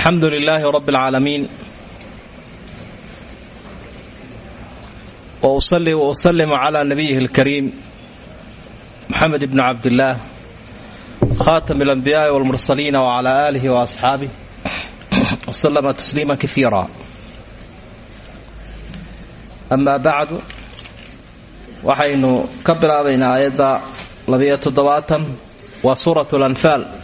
alxamdu lilaahi rab اlcaalamiin wusali wausalimu cla nabiyihi اlkariim muxamed bni cabdillaah khaatami اlanbiyaai wاlmursaliina wcla aalihi waasxaabih wslama tasliima kaiira ama bacdu waxaynu ka bilaabaynaa aayadda labiyo toddobaatan waa suurat lanfaal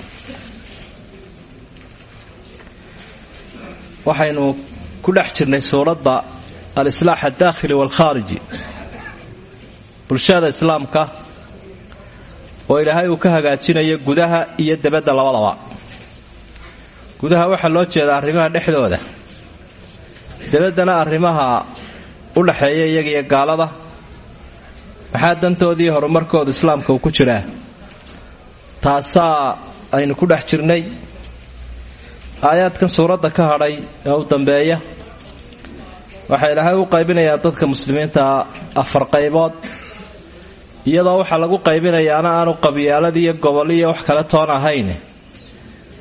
waxaynu ku dhex jirnay suuradda alislaax aldaakhili waalkhaariji bulshada islaamka oo ilaahay uu ka hagaajinayo gudaha iyo debadda labadaba. Gudaha waxaa loo jeedaa arrimaha dhexdooda. Debaddana arrimaha u dhexeeya iyaga iyo gaalada. Maxaa dantoodii horumarkooda islaamka uu ku jiraa? Taasaa aynu ku dhex jirnay aayaadkan suuradda ka hadhay ee u dambeeya waxaa ilaahay u qaybinayaa dadka muslimiinta afar qaybood. Iyadoo waxaa lagu qaybinayaana aanu qabyaalada iyo goboliyo wax kale toon ahayn.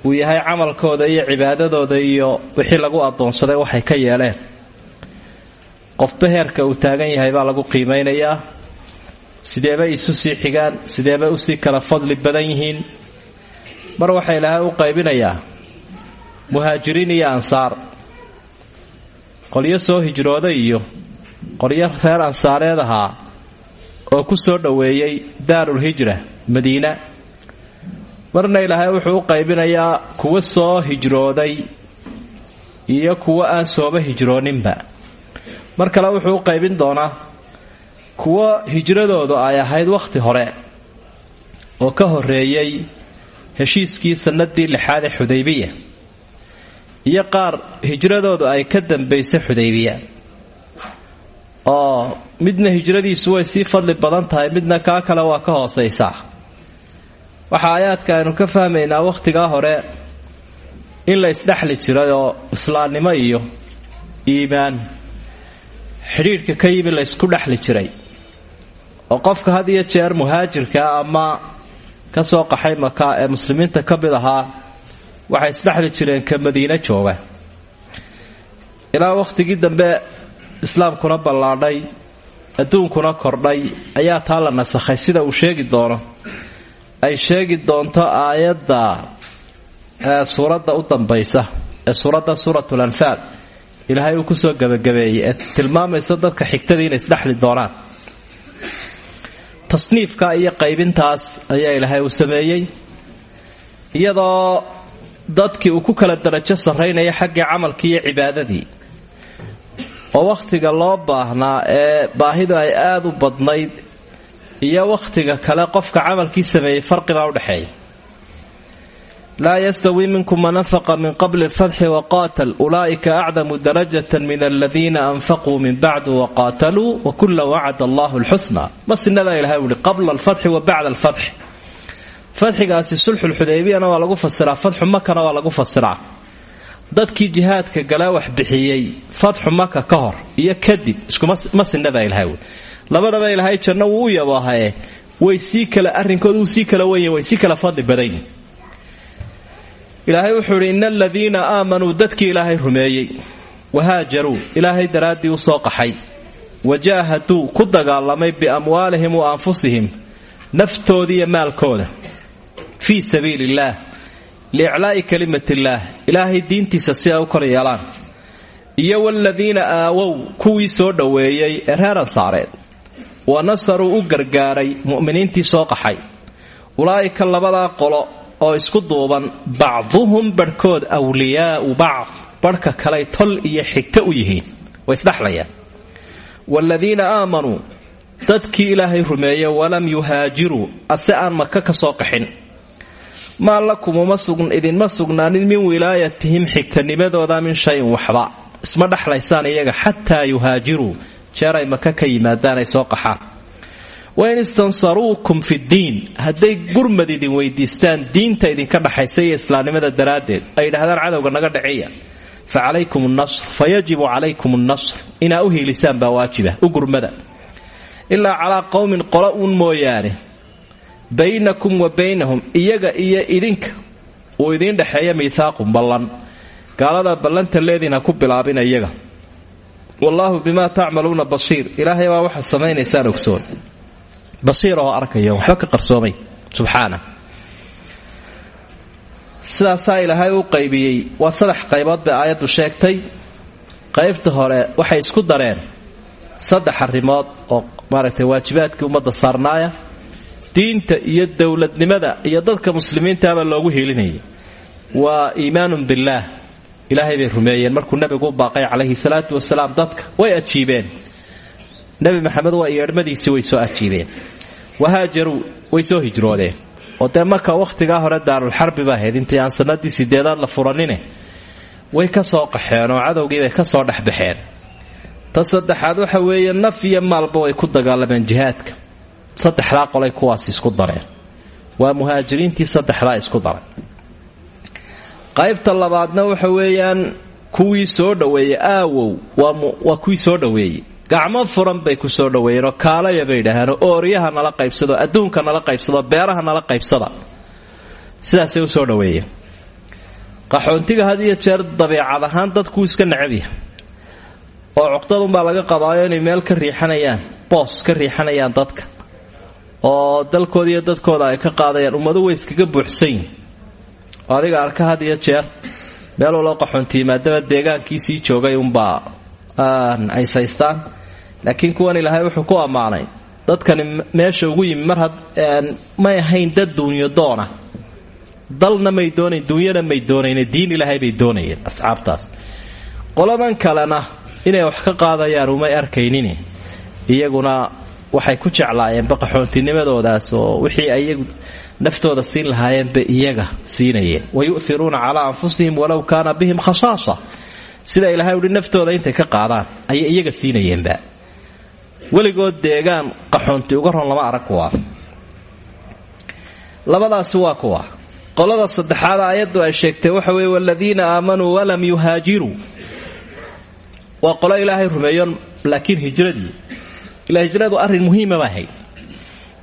Uu yahay camalkooda iyo cibaadadooda iyo wixii lagu addoonsaday waxay ka yeeleen. Qofba heerka uu taagan yahay baa lagu qiimaynayaa sideebay isu sii xigaan sideebay u sii kala fadli badan yihiin. Mar waxaa ilaahay u qaybinayaa muhaajiriin iyo ansaar. Qolyo soo hijrooday iyo qolyo reer ansaareed ahaa oo ku soo dhoweeyey daarulhijra madiina. Marna ilaahay wuxuu u qaybinayaa kuwo soo hijrooday iyo kuwo aan sooba hijrooninba. Mar kale wuxuu u qaybin doonaa kuwo hijradoodu ay ahayd wakhti hore oo ka horeeyey heshiiskii sannadii lixaad ee xudaybiya iyo qaar hijradoodu ay ka dambaysay xudaybiya. Oo midna hijradiisu way sii fadli badan tahay midna kaa kale waa ka hoosaysaa waxaa aayaadka aynu ka fahmaynaa wakhtigaa hore in la isdhexli jiray oo islaamnimo iyo iimaan xidhiidhka ka yimi la ysku dhexli jiray. Oo qofka had iyo jeer muhaajirkaa ama ka soo qaxay maka ee muslimiinta ka mid ahaa waxay isdhexli jireen ka madiine jooga. Ilaa wakhtigii dambe islaamkuna ballaadhay adduunkuna kordhay ayaa taa la nasakhay sida uu sheegi doono. Ay sheegi doonto aayadda suuradda u dambaysa ee suuradda suuratul anfaal. Ilaahay uu ku soo gebagabeeyey ee tilmaamaysa dadka xigtadii inay isdhexli doonaan. Tasniifka iyo qaybintaas ayaa ilaahay uu sameeyey iyadoo dadkii uu ku kala darajo sarraynaya xaggii camalkii iyo cibaadadii. Oo wakhtiga loo baahnaa ee baahidu ay aada u badnayd iyo wakhtiga kale qofka camalkii sameeyey farqibaa udhexeeya laa yastawi minkum man anfaqa min qabli alfatxi waqaatal ulaa'ika acdamu darajatan min aladiina anfaquu min bacdu waqaataluu wakula wacada allahu lxusna ma sinabaa ilahay uhi qabla alfatxi wa bacda alfatxi fadxigaasi sulxulxudaybiyana waa lagu fasiraa fatxu makana waa lagu fasiraa dadkii jihaadka gala wax bixiyey. Fatxu maka ka hor iyo kadib iskuma sinabaa ilahay labadaba ilaahay janno wuu u way sii kala arrinkooda uu sii kala wenya way sii kala fadli badanyihin ilaahay wuxuu idhi ina aladiina aamanuu dadkii ilaahay rumeeyey. Wahaajaruu ilaahay daraaddii u soo qaxay. Wajaahaduu ku dagaalamay biamwaalihim wa anfusihim naftoodiiyo maalkooda fii sabiili illaah liiclaa'i kalimatillaah ilaahay diintiisa si ay u kor yeelaan. Iyo waladiina aawow kuwii soo dhoweeyey ee reer ansaareed wa nasaruu u gargaaray mu'miniintii soo qaxay. Ulaa'ika labadaa qolo oo isku duuban bacduhum barhkood wliyaau bacd. Barhka kaley tol iyo xigto u yihiin. Way isdhexlayaan waaladiina aamanuu dadkii ilaahay rumeeye walam yuhaajiruu ase aan maka ka soo qaxin maa lakum idinma sugnaanin min wilaayatihim xigtanimadooda min shayin waxba. Isma dhexlaysaan iyaga xataa yuhaajiruu jeer ay maka ka yimaadaan ay soo qaxaan. Wain istansaruukum fiddiin hadday gurmad idin weydiistaan diinta idinka dhaxaysa iyo islaamnimada daraaddeed ay yidhahdaan cadowga naga dhaciya fa calaykum nnasr fa yajibu calaykum nnasr inaa u hiilisaan baa waajiba u gurmada. Ilaa calaa qowmin qolo uun mooyaane baynakum wa baynahum iyaga iyo idinka. Uu idiin dhexeeya miithaaqun ballan. Gaalada ballanta leediin ha ku bilaabina iyaga. Wallaahu bimaa tacmaluuna basiir ilaahay baa waxaad samaynaysaan ogsoon. Basiir oo arkaya waxba ka qarsoomay. Subxaana. Sidaasaa ilaahay u qaybiyey. Waa saddex qaybood bay aayaddu sheegtay. Qaybta hore waxay isku dareen saddex arrimood oo maaragtay waajibaadkii ummadda saarnaaya diinta iyo dowladnimada iyo dadka muslimiintaaba loogu helinayay waa iimaanun billaah ilaahay bay rumeeyeen. Markuu nebigu u baaqay calayhi salaatu wasalaam dadka way ajiibeen. Nebi maxamed waa yeedhmadiisii way soo ajiibeen. Wahaajaruu way soo hijroodeen. Oo dee marka wakhtigaa hore daarulxarbi ba ahayd intii aan sanadii sideedaad la furanine way ka soo qaxeen oo cadowgiibay ka soo dhexbaxeen. Ta waxa weeye naf iyo maalba way ku dagaalameen jihaadka saddexdaa qolay kuwaas isku dareen. Waa muhaajiriintii saddexdaa isku daray qaybta labaadna waxa weeyaan kuwii soo dhoweeyey aawow waa kuwii soo dhoweeyey. Gacmo furan bay ku soo dhoweeyeenoo kaalaya bay idhaaheenoo ooryaha nala qaybsado adduunka nala qaybsado beeraha nala qaybsada. Sidaasay u soo dhoweeyeen. Qaxoontiga had jeer dabeecad ahaan dadkuu iska necabya oo cuqdadunbaa laga qabaayo inay meel ka riixanayaan boos ka riixanayaan dadka oo dalkooda iyo dadkooda ay ka qaadayaan ummadu way iskaga buuxsan yihiin oo adiga arka had iyo jeer meel waloo qaxoonti maadaama deegaankiisii joogay unbaa ay saystaan laakiin kuwan ilaahay wuxuu ku ammaanay dadkani meesha ugu yimi mar may ahayn dad duunyo doona. Dalna may doonayn duunyana may doonayne diin ilaahay bay doonayeen asxaabtaas. Qoladan kalena inay wax ka qaadayaan umay arkaynin iyaguna waxay ku jeclaayeenba qaxoontinnimadoodaas oo wixii iyagu naftooda siin lahaayeenba iyaga siinayeen. Wayu'iruuna calaa anfusihim walow kaana bihim khasaasa sida ilaahay uhi naftooda intay ka qaadaan ayay iyaga siinayeenba weligood deegaan qaxoonti uga ron lama arag kuwa. Labadaasi waa kuwa. Qolada saddexaad aayaddu ay sheegtay waxa weeye waladiina aamanuu walam yuhaajiruu waa qolo ilaahay rumeeyo laakiin hijradii ilaa hijradu arrin muhiima baa hayd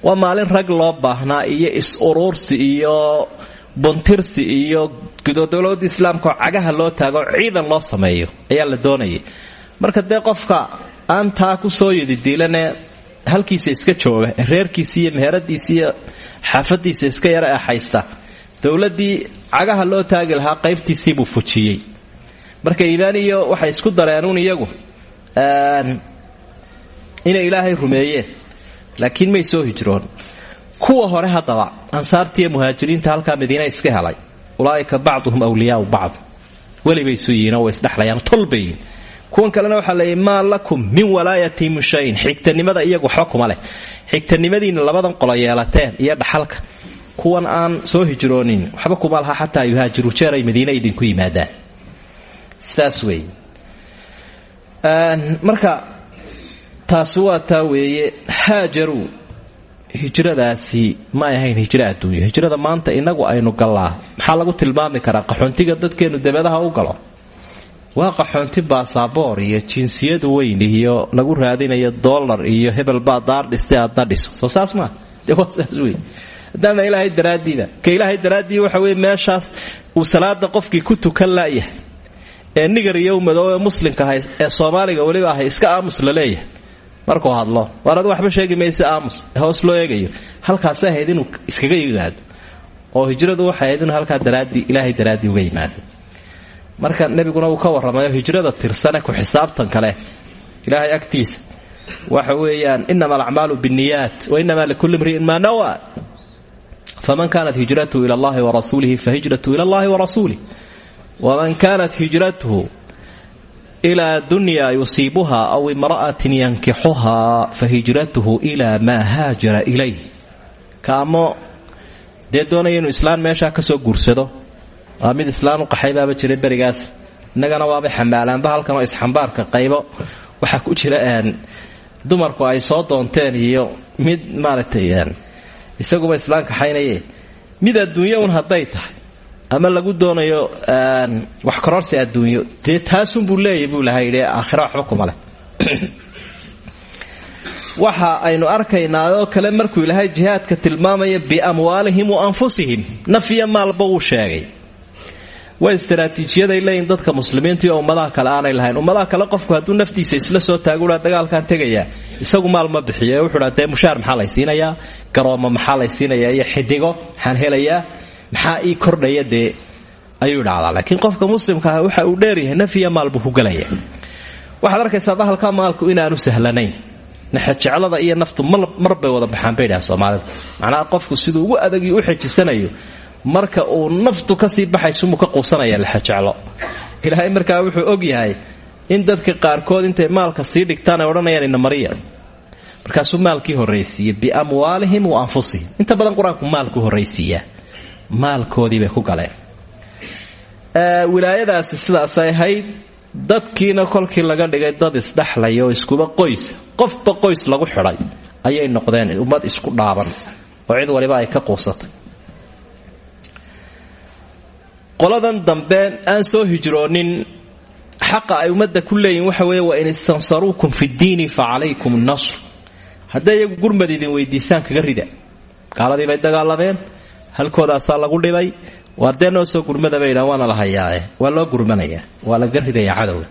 waa maalin rag loo baahnaa iyo is-uruursi iyo buntirsi iyo gudodowlada islaamkaoo cagaha loo taago ciidan loo sameeyo ayaa la doonayay. Marka dee qofka aan taa ku soo yadidiilane halkiisa iska jooga reerkiisi iyo meheradiisi iyo iska yara ee haysta dowladii cagaha loo taagi lahaa qaybtiisiibuu fujiyey. Marka iyo waxay isku dareenuun iyagu inay ilaahay rumeeyeen laakiin may soo hijroon. Kuwa hore haddaba ansaartiiyo muhaajiriinta halkaa madiina iska helay. Ulaaika bacduhum wliyaau bacd. Welibay isu yihiinoo way isdhexlayaan tolbayin kuwan kalena waxaa leeyay maa lakum min walaayati min xigtanimada iyagu waxba leh. Xigtanimadiina labadan qolo yeelateen iyo dhaxalka. Kuwan aan soo hijroonin waxba kuma laha xataa yuhaajiru jeer ay madiina idinku yimaadaan. Sidaas weeye. Marka taasi waa taa weeye haajaruu hijradaasi ma ay ahayn hijro adduunyo. Hijrada maanta inagu aynu gallaa maxaa lagu tilmaami karaa qaxoontiga dadkeennu dabadaha u galo? Waa qaxoonti baasaboor iyo jinsiyad weyn iyo lagu raadinayo dollar iyo hebel baa daar dhistay dhiso. Soo saas maa dee saas wey maadaama ilaahay daraaddiida ka ilaahay daraaddii waxa weye meeshaas uu salaada qofkii ku tukan laayahay. Ee nigar iyo madoobe muslimka ahay ee soomaaliga weliba ahay iska aamus la leeyahay markuu hadlo waar waxba sheegi maysa aamus hoos loo eegayo. Halkaasay ahayd inuu iskaga yimaado oo hijradu waxay ahayd inuu halkaa daraadii ilaahay daraaddii uga yimaado. Marka nebiguna uu ka warramayo hijrada tirsane ku xisaabtan kale ilaahay agtiisa waxa weeyaan inama alacmaalu binniyaat wa inama likulli imri'in maa nawa faman kanat hijratuhu ila allahi warasuulihi fahijratu ila allahi warasuulih waman kanat hijratuhu ilaa dunya yusiibuha aw imra'atin yankixuhaa fahijratuhu ilaa maa haajara ilayh kaamo dee doonaya inuu islaan meeshaa ka soo guursado waa mid islaan u qaxay baaba jiray berigaas innagana waabay xambaalaanba halkanoo isxambaarka qaybo waxaa ku jira dumarku ay soo doonteen iyo mid maaragtay isaguba islaan kaxaynaye mid adduunyo un hadday tahay ama lagu doonayo wax kororsi adduunyo dee taasunbuu leeyahy buu laha yidhi aakhira waxba kuma leh. Waxa aynu arkaynaa oo kale markuu ilaahay jihaadka tilmaamaya biamwaalihim wa anfusihim naf iyo maalba wuu sheegay. Waa istaraatiijiyaday leeyihiin dadka muslimiinta iyo ummadaha kale aanay lahayn. Ummadaha kale qofku hadduu naftiisa isla soo taaguha dagaalkaan tegayaa. Isagu maal ma bixiyo wuxuuha dee mushaar maxaa garoomo maxaa lay iyo xidigo maxaan helayaa maxaa ii kordhaya dee? Ayuu idhahdaa laakiin qofka muslimka ah waxa uu dheeryahay nafyiya maal buu ku gelaya arkaysaa bahalka maalku inaanu sahlanayn. Naxajeclada iyo naftu mar bay wada baxaan bay dhahan soomaalida macnaha qofku siduu ugu adagii u xejisanayo marka uu naftu ka sii baxaysumuu ka quusanaya laxajeclo ilaahay markaa wuxuu og yahay in dadka qaarkood intay maalka sii dhigtaan ay odhanayaan inamariya markaasuu maalkii horraysiiye biamwaalihim wa anfusihim. Inta badan qur'aanku maalku horraysiiyaa maalkoodii bay ku galeen. Wilaayadaasi sidaasay ahayd dadkiina kolkii laga dhigay dad isdhexlaya oo iskuba qoys qofba qoys lagu xidhay ayay noqdeen ummad isku dhaaban oo cid waliba ay ka quusatay. Qoladan dambe aan soo hijroonin xaqa ay ummadda ku leeyihiin waxa weeye wa in istansaruukum fi ddiini fa calaykum nasr. Hadday iyagu gurmad idin weydiisaan kaga rida gaaladii bay dagaalameen halkoodaasaa lagu dhibay. Waa dee soo gurmada bay yidhahan waana la waa loo gurmanayaa waa laga ridayaa cadowga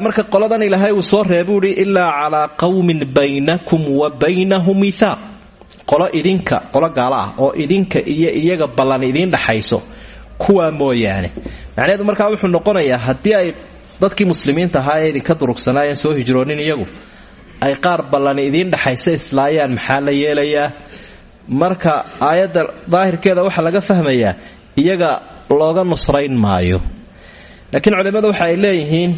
marka qoladan ilaahay uu soo reebuu ihi ilaa calaa qawmin baynakum wa baynahum mithaaq. Qolo idinka qolo gaalo ah oo idinka iyo iyaga ballan idiin dhaxayso kuwaa mooyaane. Macnaheedu markaa wuxuu noqonayaa haddii ay dadkii muslimiinta ahaa ee idinka durugsanaayeen soo hijroonin iyagu ay qaar ballani idiin dhaxaysa islaayaan maxaa la yeelayaa marka aayadda daahirkeeda waxaa laga fahmayaa iyaga looga nusrayn maayo. Laakiin culimmadu waxa ay leeyihiin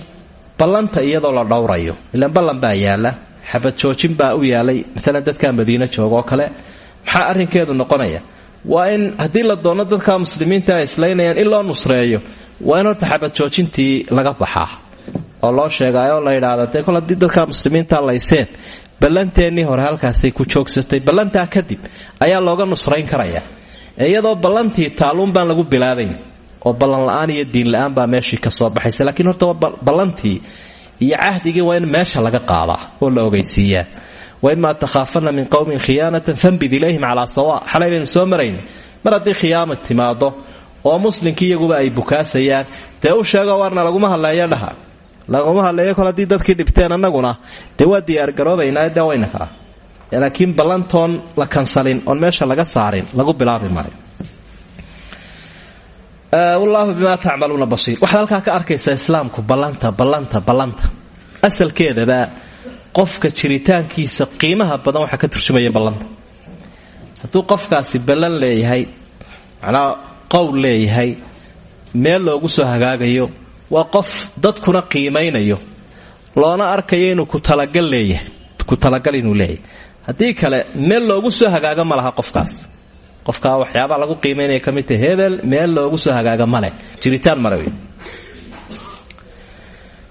ballanta iyadoo la dhowrayo. Ilaan ballan baa yaalla xabad joojin baa u yaalay maalan dadkaa madiino jooga oo kale. Maxaa arrinkeedu noqonaya? Waa in haddii la doono dadka muslimiinta ay islaynayaan in loo nusreeyo waa in horta xabad joojintii laga baxaa. Oo loo sheegaayoo la yidhaahda dee kol haddii dadka muslimiinta layseen ballanteennii hore halkaasay ku joogsatay. Ballantaa kadib ayaa looga nusrayn karaya. Iyadoo ballantii taaluun baan lagu bilaabayn oo ballan la'aan iyo diin la'aan baa meeshii ka soo baxaysa. Laakiin horta ballantii iyo cahdigii waa in meesha laga qaadaa oo la ogeysiiyaa waimaa takhaafana min qowmin khiyaanatan fambid ilayhim calaa sawa. Xalay soo marayna mar haddii khiyaama timaado oo muslimkii iyaguba ay bukaasayaan dee u sheego waarna laguma hadleeyo dhaha laguma hadleeyo kol haddii dadkii dhibteen annaguna dee waa diyaargaroobaynaa dee wayna kaa laakiin ballantoon la kansalin oon meesha laga saarin lagu bilaabi maayo wallaahu bimaa tacmaluuna basiir. Waxaad halkaa ka arkaysaa islaamku ballanta ballanta ballanta. Asalkeedaba qofka jiritaankiisa qiimaha badan waxaa ka turjumaya ballanta. Hadduu qofkaasi ballan leeyahay macnaa qowl leeyahay meel loogu soo hagaagayo waa qof dadkuna qiimaynayo. Loona arkayo inuu ku talagal inuu leeyahay. Haddii kale meel loogu soo hagaaga ma qofkaas. Qofkaa waxyaabaa lagu qiimaynaya ka mid tahay hebel meel loogu soo hagaaga maleh jiritaan male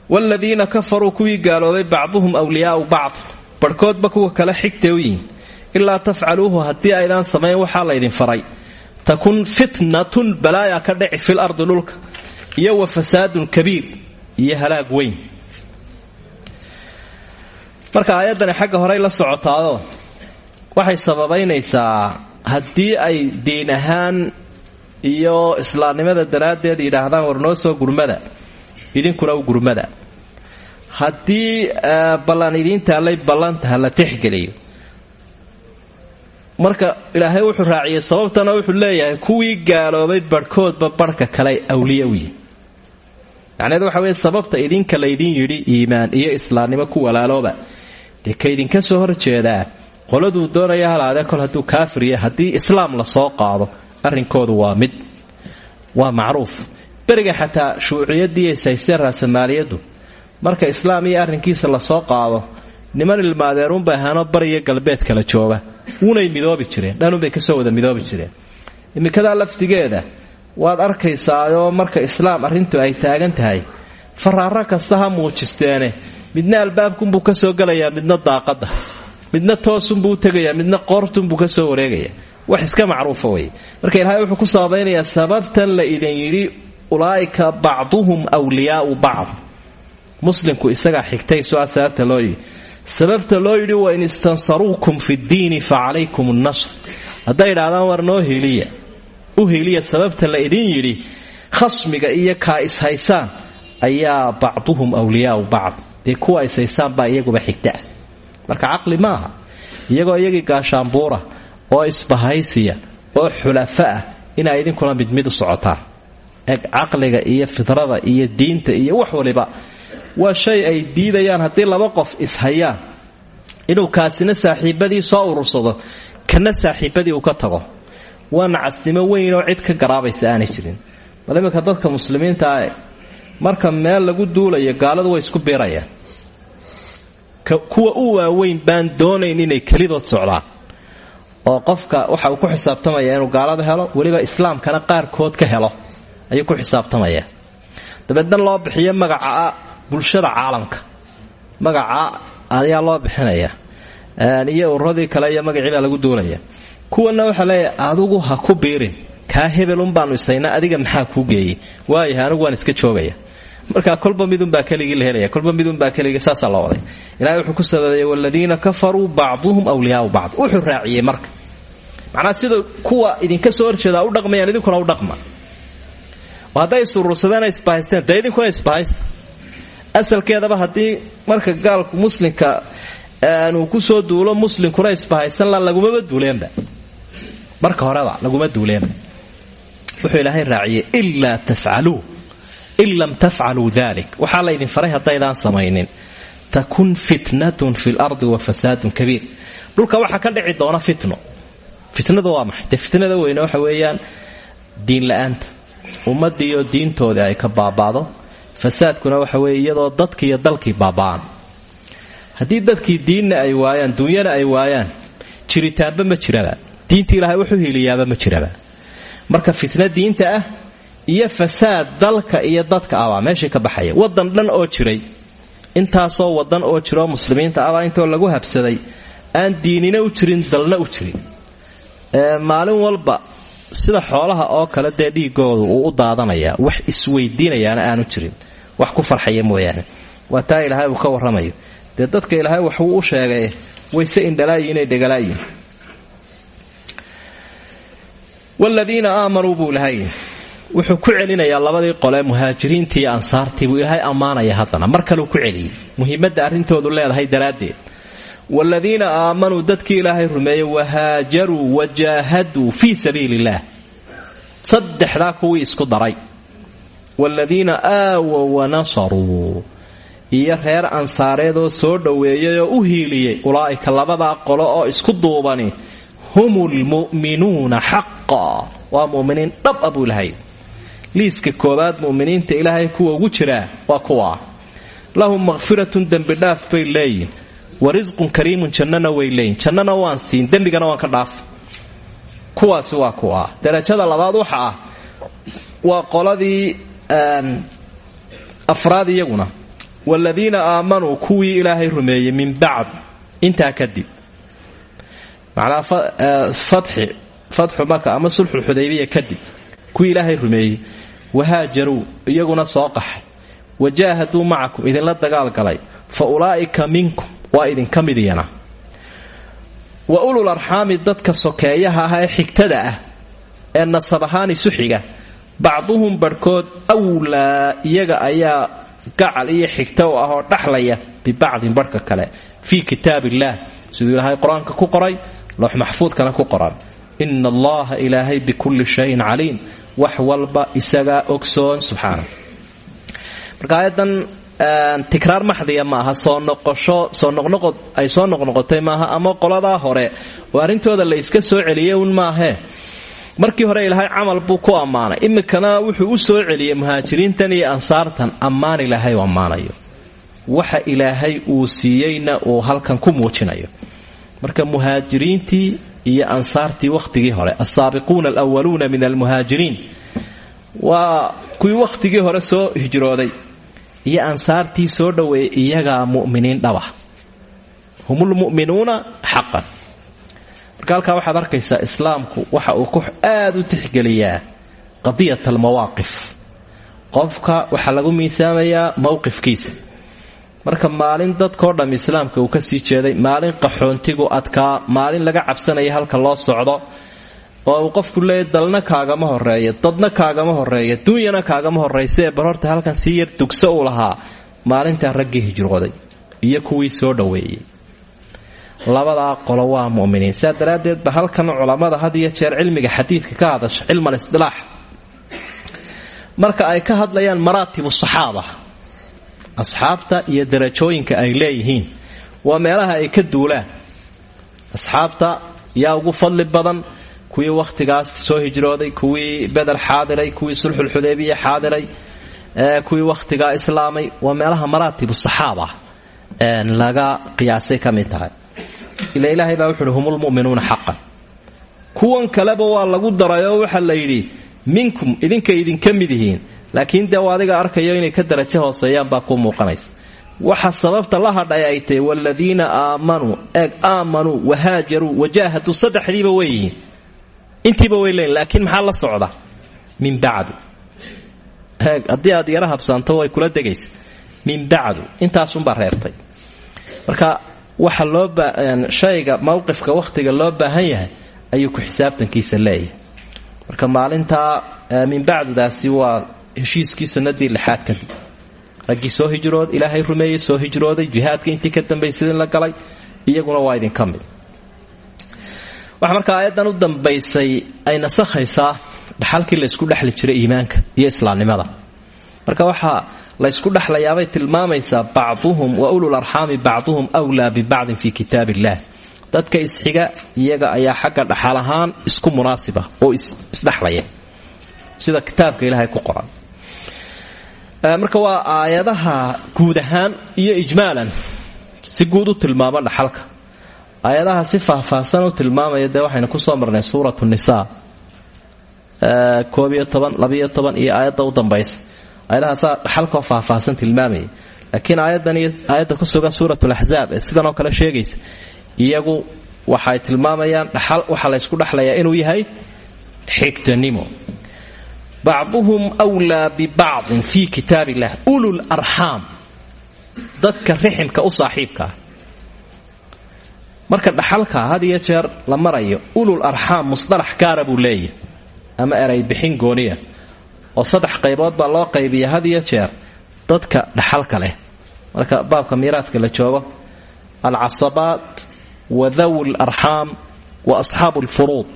wladiina kafaruu kuwii gaaloobay bacduhum wliyaau bacd. Barhkoodba kuwa kale xigtay u yihiin ilaa tafcaluuhu haddii aydaan samayn waxaa laydin faray. Takun fitnatun balaaya ka dhici fil ardi dhulka iyo wa fasaadun kabiir iyo halaag weyn. Marka aayaddani xagga horey la socotaado waxay sababaynaysaa haddii ay diin ahaan iyo islaamnimada daraaddeed yidhaahdaan war noo soo gurmada idinkuna u gurmada. Haddii ballan idiin taallay ballantaha la tixgeliyo marka ilaahay wuxuu raaciyey sababtana wuxuu leeyahay kuwii gaaloobay barhkoodba barhka kale awliya u macneed waxa weye sababta idinka laydin yidhi iimaan iyo islaamnimo ku walaalooba. Dee ka idinka soo horjeedaa qoladuu doonaya halaadee kol hadduu kaafiriya haddii islaam la soo qaado arrinkoodu waa mid. Waa macruuf. Beriga xataa shuuciyadii saysteen raasamaaliyadu marka islaam iyo arrinkiisa la soo qaado niman ilmaadeerunbay ahaanoo bariyo galbeed kala jooga. Wunay midoobi jireen dhanunbay ka soo wada midoobi jireen. Imikadaa laftigeeda waad arkaysaayoo marka islaam arrintu ay taagan tahay. Faraaro kasta ha muujisteene. Midna albaabkunbuu ka soo gelayaa midna daaqadda. Midna toosunbuu u tegayaa midna qoortunbuu ka soo wareegaya. Wax iska macruufa wey marka ilaahay wuxuu ku sababaynayaa sababtan la idin yidhi ulaa'ika bacduhum wliyaau bacd. Muslimku isagaa xigtay su'aa sababta loo yidhi. Sababta loo yidhi wain istansaruukum fi ddiini fa calaykum nnasr hadday idhaahdaan war noo hiiliya u hiiliya sababta la idin yidhi khasmiga iyo kaa ishaysaan ayaa bacduhum wliyaau bacd. Dee kuwa ishaysaan baa iyaguba xigtaa marka caqli maaha iyagoo iyagii gaashaanbuura oo isbahaysiya oo xulafa ah inay idinkuna mid mid u socotaan eg caqliga iyo fidrada iyo diinta iyo wax waliba waa shay ay diidayaan haddii laba qof ishayaan inuu kaasina saaxiibadii soo urursado kana saaxiibadii uu ka tago waa nacasnimo weyn oo cid ka garaabaysa aanay jirin. Bal iminka dadka muslimiinta ah marka meel lagu duulayo gaaladu way isku biirayaan kuwa u waaweyn baan doonayn inay kelidood socdaan. Oo qofka waxa uu ku xisaabtamaya inuu gaalada helo weliba islaamkana qaarkood ka helo ayuu ku xisaabtamaya. Dabeedna loo bixiyo magaca bulshada caalamka. Magaca ayaa loo bixinaya. Iyo ururadii kale iyo magaciibaa lagu duulaya kuwana waxaa leeyahay adigu ha ku biirin. Kaa hebelun baanu isayna adiga maxaa kuu geeyey? Waayahay anigu waan iska joogaya. Marka kolba midunbaa keligii la helaya kolba midunbaa keligii saasaa loo waday. Ilahay wuxuu ku sababeeyey waladiina kafaruu bacduhum wliyaau bacd. Wuxuu raaciyey marka. Macnaa sida kuwa idinka soo horjeeda u dhaqmayaan idinkuna u dhaqma. Hadday isuruursadeen isbahaysteen dee idinkuna isbahaysta asalkeedaba haddii marka gaalku muslimka aanuu ku soo duulo muslimkuna isbahaysan la lagumaba duuleenba marka horeba laguma duuleenba wuxuu ilaahay raaciyey ilaa tafcaluu in lam tafcaluu dalik waxaa laydin faray haddaydaan samaynin. Takun fitnatun fi lardi wa fasaadun kabiir. Dhulka waxaa ka dhici doona fitno. Fitnadu waa maxay? Dee fitnada waxa weeyaan diin la'aanta. Ummadiioo diintoodii ay ka baabaado fasaadkuna waxa weeye iyadoo dadkii iyo dalkii baaba'aan. Haddii dadkii diinna ay waayaan duunyana ay waayaan jiritaanba ma jiraba diinta ilaahay wuxuu hiiliyaaba ma jiraba. Marka fitna diinta ah iyo fasaad dalka iyo dadka abaa meeshii ka baxaya. Wadan dhan oo jiray intaasoo wadan oo jiroo muslimiinta abaa intoo lagu habsaday aan diinina u jirin dalna u jirin. Maalin walba sida xoolaha oo kale dee dhiigoodu uu u daadanayaa wax isweydiinayaana aanu jirin wax ku farxaya mooyaane. Waa taa ilaahay uu ka warramayo. Dadka ilaahay waxuu u sheegay wayse indhalaayi inay dhegalaayiin wladiina aamanuu buu ilahay wuxuu ku celinayaa labadii qole muhaajiriintii iyo ansaartii buu ilaahay ammaanaya haddana mar kaleu ku celiyey muhiimadda arrintoodu leedahay daraaddeed waaladiina aamanuu dadkii ilaahay rumeeyey wahaajaruu wajaahaduu fii sabiili illaah saddexdaa kuwii isku daray waaladiina aawow wanasaruu iyo reer ansaareedoo soo dhoweeyay oo u hiiliyey ulaa'ika labadaa qolo oo isku duubani hum lmu'minuuna xaqa waa muminiin dhab a buu ilahay liiska koowaad muminiinta ilaahay kuwa ugu jiraa waa kuwaa lahum makfiratun dembidhaaf bay leeyihiin wa risqun kariimun jannana way leeyihiin jannana waan siin dembigana waan ka dhaaf. Kuwaasi waa kuwa. Darajada labaad waxa ah waa qoladii afraad iyaguna. Waaladiina aamanuu kuwii ilaahay rumeeyey min bacd intaa kadib fatxi fatxu maka ama sulxulxudaybiya kadib kuwii ilaahay rumeeyey wahaajaruu iyaguna soo qaxay. Wajaahaduu macakum. Idinla dagaalgalay fa ulaa'ika minkum waa idinka midiyana wa ulul arxaami dadka sokeeyaha ah ee xigtada ah ee nasab ahaan isu xiga bacduhum barhkood wlaa iyaga ayaa gacal iyo xigta u ah oo dhaxlaya bibacdin barhka kale fii kitaab illaah siduu ilaahay qur'aanka ku qoray loox maxfuudkana ku qoran ina allaha ilaahay bikulli shayin caliim. Wax walba isagaa ogsoon subxaana marka aayadan tikraar maxdiya ma aha soo noqosho soo noqnoqod ay soo noqnoqotay maaha ama qoladaa hore oo arrintooda la iska soo celiyay un maahee markii hore ilaahay camal buu ku ammaanay. Iminkana wuxuu u soo celiyey muhaajiriintan iyo ansaartan ammaan ilaahay u ammaanayo. Waxa ilaahay uu siiyeyna uu halkan ku muujinayo marka muhaajiriintii iyo ansaartii wakhtigii hore asaabiquuna alwaluuna min almuhaajiriin. Waa kuwii wakhtigii hore soo hijrooday iyo ansaartii soo dhoweeyay iyagaa muminiin dhaba. Humulmu'minuuna xaqan. Marka halkaa waxaad arkaysaa islaamku waxa uu ku aad u tixgeliyaa qadiyat almawaaqif. Qofka waxaa lagu miisaamayaa mowqifkiisa marka maalin dadkao dham islaamka uu ka sii jeeday maalin qaxoontigu adkaa maalin laga cabsanaya halka loo socdo oo uu qofku leeya dalna kaagama horreeya dadna kaagama horreeya duunyana kaagama horraysa ee bal horta halkan sii yar dugso uu lahaa. Maalintaa raggii hijrooday iyo kuwii soo dhoweeyey. Labadaa qolo waa muminiin. Sidaa daraaddeed ba halkan culammada had iyo jeer cilmiga xadiidka ka hadasha cilmal isdilaax. Marka ay ka hadlayaan maraatibu saxaaba asxaabta iyo darajooyinka ay leeyihiin. Waa meelaha ay ka duulaan. Asxaabta yaa ugu fadli badan kuwii wakhtigaas soo hijrooday kuwii beder xaadiray kuwii sulxulxudaybiya xaadiray kuwii wakhtigaa islaamay. Waa meelaha maraatibu saxaaba laga qiyaasay ka mid tahay. Ila ilaahay baa wuxuuhi hum lmu'minuuna xaqan. Kuwan kaleba waa lagu daray oo waxaa la yidhi minkum idinkay idinka mid yihiin laakiin dee adiga arkayo inay ka darajo hooseeyaan baa ku muuqanaysa. Waxa sababta la hadhay ay tahay waaladiina aamanuu eeg aamanuu wahaajaruu wajaahaduu saddexdiiba way yihiin. Intiiba way leeyiin laakiin maxaa la socda? Min bacdu. Eeg haddii aad yara habsaanto way kula degaysa. Min bacdu intaasunbaa reertay. Marka waxa loo shayga mowqifka wakhtiga loo baahan yahay ayuu ku xisaabtankiisa leeyahay. Marka maalintaa min bacdudaasi waa heshiiskii sanadii lixaad kadib raggii soo hijrood ilaahay rumeeyey soo hijrooday jihaadka intii ka dambaysadin la galay iyaguna waa idinka mid. Waxaa marka aayaddan u dambaysay ay nasakhaysaa dhaxalkii laysku dhexli jiray iimaanka iyo islaamnimada. Marka waxaa laysku dhexlayaabay tilmaamaysaa bacduhum wa ulul arxaami bacduhum wlaa bibacdin fi kitaab illah dadka isxiga iyaga ayaa xagga dhaxal ahaan isku munaasiba oo isdhexlaya sida kitaabka ilaahay ku qoran marka waa aayadaha guud ahaan iyo ijmaalan. Si guud u tilmaama dhaxalka. Aayadaha si faahfaahsan u tilmaamaya dee waxaynu ku soo marnay suuratu nisaa. Koob iyo toban iyo aayadda u dambaysa. Aayadahaasaa dhaxalkoo faahfaahsan tilmaamaya. Laakiin aayaddan iyo ku sugan suurat laxzaab ee sidan oo sheegaysa iyagu waxay tilmaamayaan dhaxal waxaa laysku dhexlayaa inuu yahay xigtanimo bacduhum wlaa bibacdin fii kitaab illah ulul arxaam dadka riximka u saaxiibka marka dhaxalka had iyo jeer la marayo ulul arxaam musdalax gaara buu leeyahay ama eray bixin gooniya oo saddex qaybood baa loo qaybiya had iyo jeer dadka dhaxalka leh marka baabka miiraadka la joogo alcasabaat wa dawi larxaam wa asxaabu lfuruud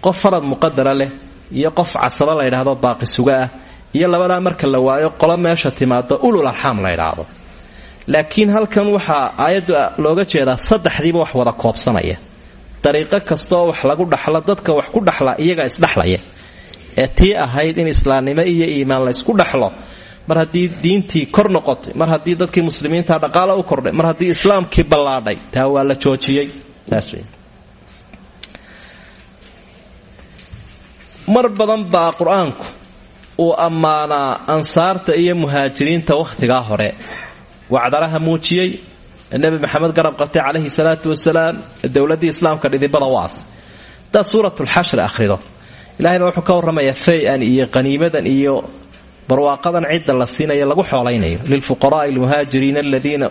qof farad muqadara leh iyo qof casaba la ydhaahdo baaqi suga ah iyo labadaa marka la waayo qolo meesha timaado ulul arxaam la ydhaahdo laakiin halkan waxaa aayaddu looga jeedaa saddexdiiba wax wada koobsanaya. Dariiqo kastaoo wax lagu dhaxlo dadka wax ku dhaxla iyaga isdhexlaya ee tii ahayd in islaamnimo iyo iimaan laysku dhaxlo mar haddii diintii kor noqotay mar haddii dadkii muslimiinta dhaqaala u kordhay mar haddii islaamkii ballaadhay taa waa la joojiyey mar badan baa qur'aanku uu ammaanaa ansaarta iyo muhaajiriinta wakhtigaa hore. Wacdaraha muujiyey nebi maxamed garab qabtay calayhi salaatu wasalaam dowladii islaamka dhidibada waas. Hadaad suuratulxashri akhrido. Ilahay baa wuxuu ka warramayaa fay-an iyo qaniimadan iyo barwaaqadan cidda la siinayo lagu xoolaynayo lilfuqaraai almuhaajiriina aladiina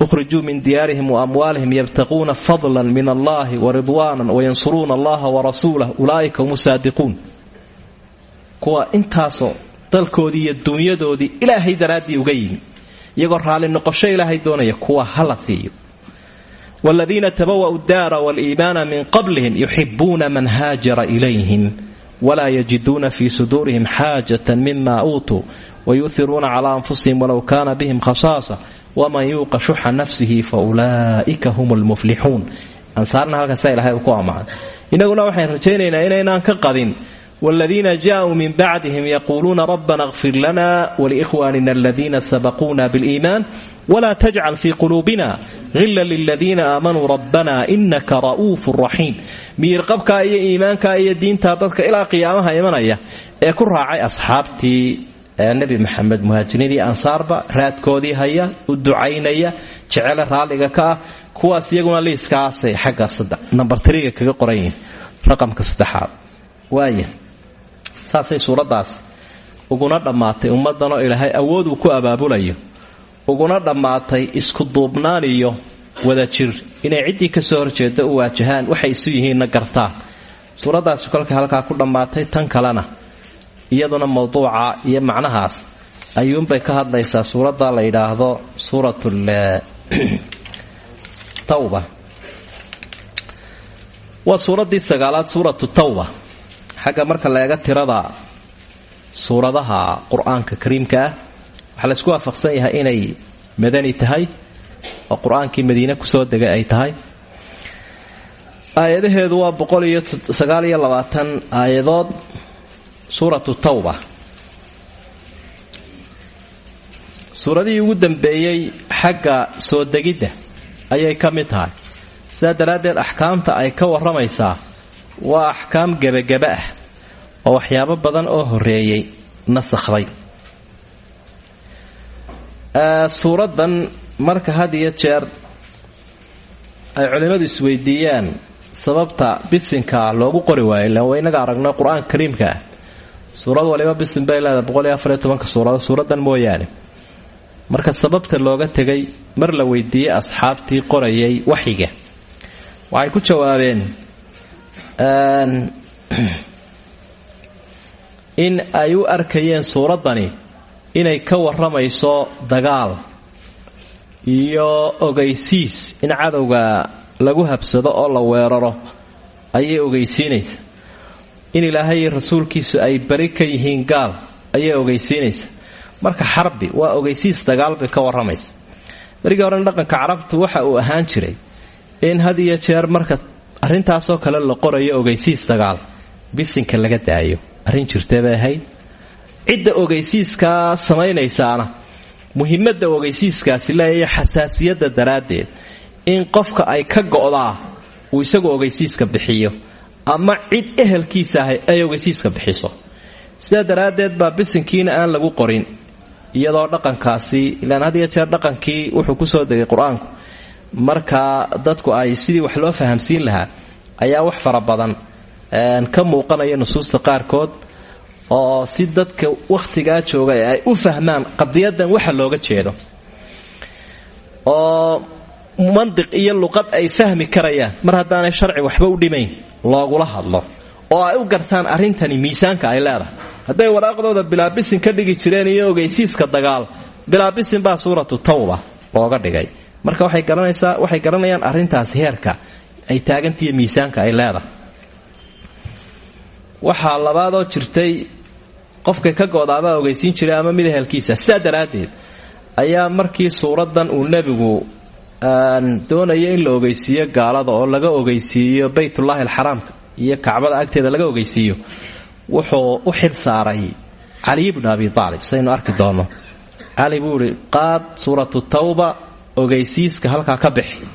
uhrijuu min diyaarihim waamwaalihim yabtaquuna fadlan min allahi waridwanan wayansuruuna allaha warasuulah ulaaika hum saadiquun kuwa intaasoo dalkoodii iyo dunyadoodii ilaahay daraaddii uga yimi iyagoo raalli noqosho ilaahay doonaya kuwa hala siiyo wladiina tabawa'u daara waliimaana min qablihim yuxibuuna man haajara ilayhim walaa yajiduuna fii suduurihim xaajatan mima uutuu wayuhiruuna calaa anfusihim walow kaana bihim khasaasa waman yuuqa shuxa nafsihi fa ulaa'ika hum lmuflixuun ansaarna halkaasa ilahay uu ku ammaanay inaguna waxaan rajaynaynaa inaynaan ka qadin wladiina jaauu min bacdihim yaquuluuna rabbana kfir lana waliikhwaanina aladiina sabaquuna biliimaan wla tajcal fii quluubina hila liladiina aamanuu rabbana inaka ra'uufu raxiim miyirqabkaa iyo iimaankaa iyo diintaa dadka ilaa qiyaamaha imanaya ee ku raacay asxaabtii nebi maxamed muhaajiriin iyo ansaarba raadkoodii haya u ducaynaya jecele raalliga ka kuwaas iyaguna liiskaasay xagga nambar triga kaga qoran raqamka saddexaad. Waaya saasay suuraddaas uguna dhammaatay ummaddanoo ilaahay awood uu ku abaabulayo uguna dhammaatay isku duubnaan iyo wadajir. Inay ciddii ka soo horjeeda u waajahaan waxay isu yihiinna gartaan suuraddaasi kolkay halkaa ku dhammaatay tan kalena iyaduna mawduuca iyo macnahaas ayuunbay ka hadlaysaa suuradda la yidhaahdo suuratul tawba. Waa suuraddii sagaalaad suuratu tawba. Xagga marka la eega tirada suuradaha qur'aanka kariimka ah waxaa la isku waafaqsan yahay inay madani tahay oo qur'aankii madiine ku soo degay ay tahay. Aayadaheedu waa boqol iyo aayadood suuratu tawba. Suuradihii ugu dambeeyey xagga soo degidda ayay ka mid tahay. Sidaa daraaddeed axkaamta ay ka warramaysaa waa axkaam gebageba ah oo waxyaabo badan oo horreeyey nasakhday suuraddan marka had iyo jeer ay culimmadu isweydiiyaan sababta bisinka loogu qori waayo ilaan waa inaga aragno qur'aanka kariimka ah suurad waliba bisin bay leedahay boqol iyo afariyo tobanka suurado suuraddan mooyaane. Marka sababta looga tegay mar la weydiiyey asxaabtii qorayay waxyiga. Waxay ku jawaabeen in ay u arkayeen suuraddani inay ka warramayso dagaal iyo ogaysiis in cadowga lagu habsado oo la weeraro. Ayay ogeysiinaysa in ilaahay rasuulkiisu ay bari ka yihiin gaal ayay ogeysiinaysa. Marka xarbi waa ogeysiis dagaal bay ka warramaysa. Markii horena dhaqanka carabtu waxa uu ahaan jiray in had jeer marka arrintaasoo kale la qorayo ogeysiis dagaal bisinka laga daayo. Arrin jirtee bay ahayd. Cidda ogeysiiskaa samaynaysaana muhimadda ogeysiiskaasi leeyayo xasaasiyadda daraaddeed. In qofka ay ka go'daa uu isagu ogeysiiska bixiyo ama cid ehelkiisa ahay ay ogeysiiska bixiso. Sidaa daraaddeed baa bisinkiina aan lagu qorin iyadoo dhaqankaasi ilaan had jeer dhaqankii wuxuu ku soo degay qur'aanku. Markaa dadku ay sidii wax loo fahamsiin lahaa ayaa wax fara badan ka muuqanaya nusuusta qaarkood oo si dadka wakhtigaa jooga ay u fahmaan qadiyadan waxa looga jeedo. Oo mandiq iyo luqad ay fahmi karayaan. Mar haddaanay sharci waxba u dhimayn loogula hadlo oo ay u gartaan arrintani miisaanka ay leedahay. Hadday waraaqdooda bilaabisin ka dhigi jireen iyo ogeysiiska dagaal bilaabisin baa suuratu tawba looga dhigay. Marka waxay garanaysaa waxay garanayaan arrintaas heerka ay taagantiiyo miisaanka ay leedahay. Waxaa labaadoo jirtay qofka ka godaabaa ogeysiin jiray ama mid ehelkiisa sidaa daraaddeed ayaa markii suuraddan uu nebigu doonaya in la ogeysiiyo gaalada oo laga ogeysiiyo baytullaahi alxaraamka iyo kacbada agteeda laga ogeysiiyo wuxuu u xil saaray caliy bnu abi aalib saynu arki doonno cali buu ihi qaad suuratu tawba ogeysiiska halkaa ka bixi.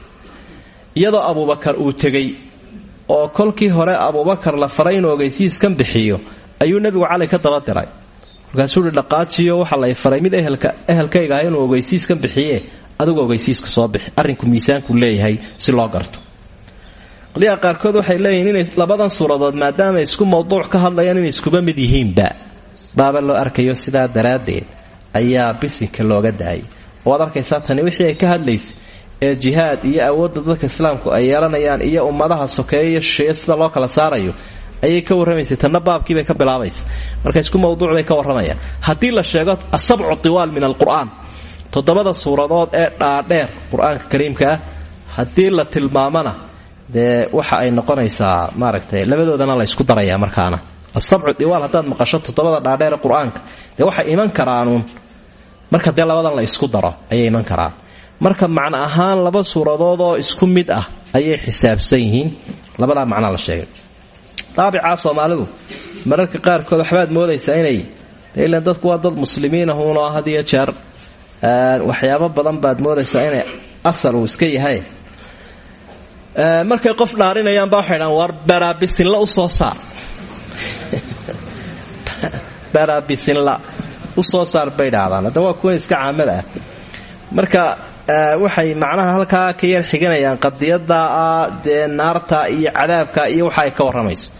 Iyadoo abuubakar uu tegey oo kolkii hore abuubakar la faray inuu ogeysiiskan bixiyo ayuu nebigu cali ka daba diray. Markaasuu uhi dhaqaajiyo waxaa lay faray mid ehelkayga ah inuu ogeysiiskan bixiye adigu ogeysiiska soo bixi. Arrinku miisaanku leeyahay si loo garto. Qolyaha qaarkood waxay leeyihiin inay labadan suuradood maadaama isku mawduuc ka hadlayaan inay iskuba mid yihiinba. Baaba loo arkayo sidaa daraaddeed ayaa bisinka looga daayay. Waad arkaysaa tani wixii ay ka hadlaysay ee jihaad iyo awoodda dadka islaamku ay yeelanayaan iyo ummadaha sokeeya iyo sida loo kala saarayo. Ayay ka warramaysay tanna baabkiibay ka bilaabaysa. Marka isku mawduuc bay ka warramayaan. Haddii la sheego asabcu tiwaal min alqur'aan toddobada suuradood ee dhaadheer qur'aanka kariimka ah haddii la tilmaamana dee waxa ay noqonaysaa maaragtay labadoodana la ysku darayaa markaana. Asabcu tiwaal haddaad maqasho toddobada dhaadheer ee qur'aanka dee waxay marka dee labadan la isku daro ayay iman karaan. Marka macno ahaan laba suuradood oo isku mid ah ayay xisaabsan yihiin. Labadaa macnaa la sheegay. Daabicaa soomaalidu mararka qaarkood waxbaad moodaysaa inay ilan dadku waa dad muslimiin ahuunoo had iyo jeer waxyaabo badan baad moodaysaa inay asal uu iska yahay. Markay qof dhaarinayaanba waxay dhaan war baraabisinla u soo saar. Baraabisinla u soo saar bay dhahdaan hadda waa kuwan iska caamada ah. Marka waxay macnaha halkaa ka yar xiganayaan qadiyada dee iyo cadaabka iyo waxa ay ka warramayso.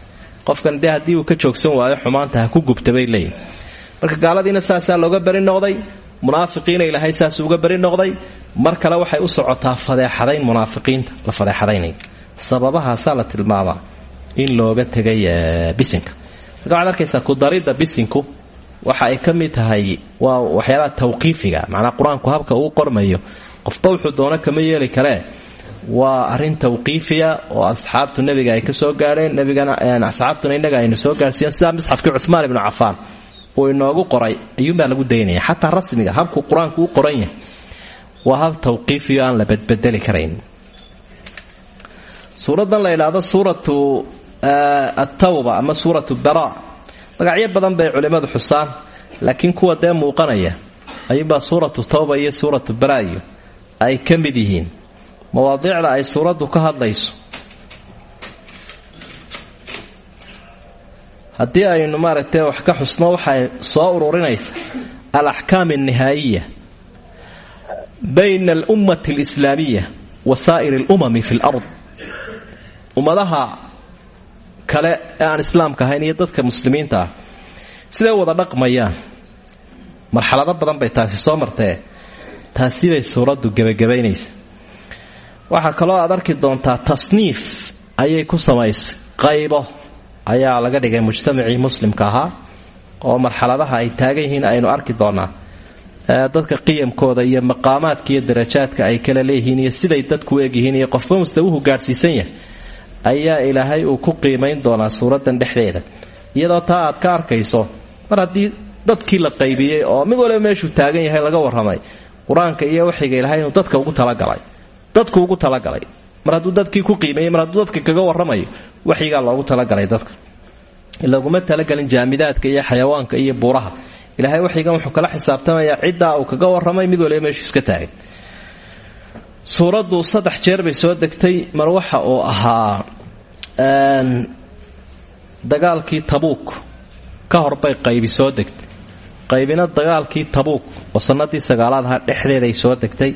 Qofkan dee haddii uu ka joogsan waayo xumaanta ku gubta bay leeyihiin marka gaaladiina saasaa looga noqday munaafiqiina ilaahay saasuu uga beri noqday. Mar kale waxay u socotaa fadeexadayn munaafiqiinta la fadeexadaynaya sababahaasaa la tilmaamaa in looga tegay bisinka. Marka waxaad arkaysaa kudaridda bisinku waxa ay ka tahay waa waxyaabaha tawqiifiga macnaa qur'aanku habka uu qormayo. Qofba wuxuu doono kama yeeli karee waa arrin tawqiifiya oo asxaabtu nebiga ay ka soo gaadheen nabigana asxaabtuna innaga aynu soo gaarsiiyeen sidaa misxafkii cumaan ibnu cafaan uu inoogu qoray ayuunbaa lagu daynaya. Xataa rasmiga habkuu qur'aanku u qoran yahay. Waa hab tawqiifiyo aan la badbedeli karayn. Suuradan la idhaahdo suuratu attawba ama suuratu bara. Magacyo badan bay culimmadu xusaan laakiin kuwa dee muuqanaya ayuunbaa suuratu tawba iyo suuratu baraayo ay ka mid yihiin. Mawaadiicda ay suuraddu ka hadlayso haddii aynu maaragtay wax ka xusno waxay soo ururinaysa alaxkaam alnihaayiya bayna alummati alislaamiya wa saa'iri alumami fi lard ummadaha kale ee aan islaamka ahayn iyo dadka muslimiinta ah siday wada dhaqmayaan. Marxalado badan bay taasi soo martee. Taasi bay suuraddu gebagabaynaysa. Waxaa kaloo aad arki doontaa tasniif ayay ku samaysay qaybo ayaa laga dhigay mujtamacii muslimka ahaa oo marxaladaha ay taagan yihiin aynu arki doonaa. Dadka qiyamkooda iyo maqaamaadka iyo darajaadka ay kala leeyihiin iyo siday dadku egyihiin iyo qofba mustawuhu gaadhsiisan yahay ayaa ilaahay uu ku qiimayn doonaa suuraddan dhexdeeda. Iyadoo taa aad ka arkayso mar haddii dadkii la qaybiyey oo mid waliba meeshuu taagan yahay laga warramay qur'aanka iyo waxiga ilahay inuu dadka ugu talagalay dadku ugu talagalay mar hadduu dadkii ku qiimeeyey mar hadduu dadka kaga warramayo waxyigaa loogu talagalay dadka. Laguma talagelin jaamidaadka iyo xayawaanka iyo buuraha. Ilaahay waxyigan wuxuu kala xisaabtamayaa ciddaa uu kaga warramay mid waliba meeshuu iska taagay. Suuraddu saddex jeer bay soo degtay. Mar waxa uu ahaa dagaalkii tabuuk. Ka horbay qaybi soo degtay. Qaybina dagaalkii tabuuk oo sanadii sagaalaad ahaa dhexdeeday soo degtay.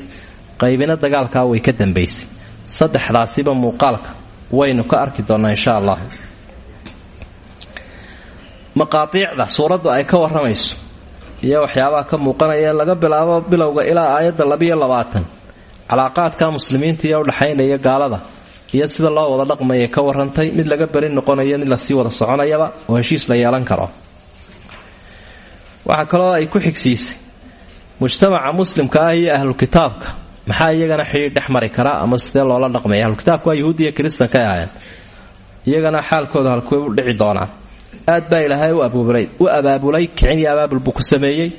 Qaybina dagaalkaa way ka dambaysay saddexdaasiba muuqaalka waynu ka arki doonnaa insha allah maqaadiicda suuraddu ay ka warramayso iyo waxyaabaha ka muuqanaya laga bilaabo bilowga ilaa aayadda labiyo labaatan calaaqaadka muslimiinta iyo udhaxaynaya gaalada iyo sida loo wada dhaqmaya ka warrantay mid laga beri noqonayo mid la sii wada soconayaba oo heshiis la yeelan karo. Waxaa kaloo ay ku xigsiisay mujtamaca muslimka ah iyo ahlukitaabka maxaa iyagana xidhiir dhex mari karaa ama sidee loola dhaqmaya? Ahlukitaabka waa yahuudi iyo kristanka ay ahaayeen iyagana xaalkooda halkuway u dhici doonaan aad baa ilaahay u abaabulay kicin iyo abaabul buu ku sameeyey.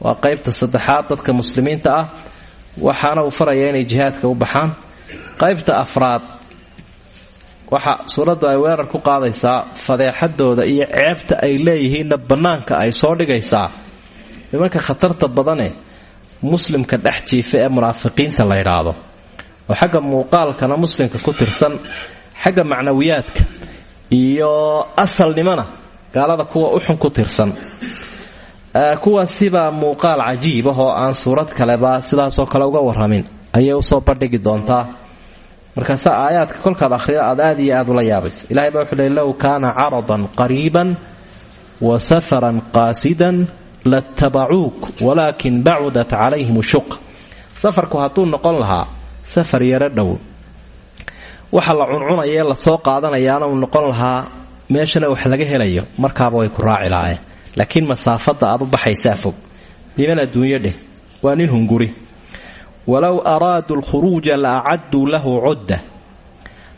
Waa qaybta saddexaad dadka muslimiinta ah. Waxaana uu faraya inay jihaadka u baxaan. Qaybta afraad waxa suuraddu ay weerar ku qaadaysaa fadeexadooda iyo ceebta ay leeyihiinna bannaanka ay soo dhigaysaa. Nimanka khatarta badane muslimka dhex jiifa ee munaafiqiinta la ydhaahdo oo xagga muuqaalkana muslimka ku tirsan xagga macnawiyaadka iyo asalnimana gaalada kuwa uxun ku tirsan. Kuwaasibaa muuqaal cajiib ah oo aan suurad kaleba sidaasoo kale uga warramin ayay u soo bandhigi doontaa. Markaase aayaadka kolkaad ahrida aad aad iyo aad ula yaabaysa. Ilahay baa wuxuu leey low kaana caradan qariiban wa safaran qaasidan latabacuuk walaakin bacudat calayhim shuq safarku hadduu noqon lahaa safar yaro dhow waxa la cuncunaya ee la soo qaadanayaana uu noqon lahaa meeshana wax laga helayo markaaba way ku raaci lahaayeen laakiin masaafada aad u baxaysaa fog niman adduunyo dheh waa nin hunguri walow araaduu lkhuruuja la acadduu lahu cudda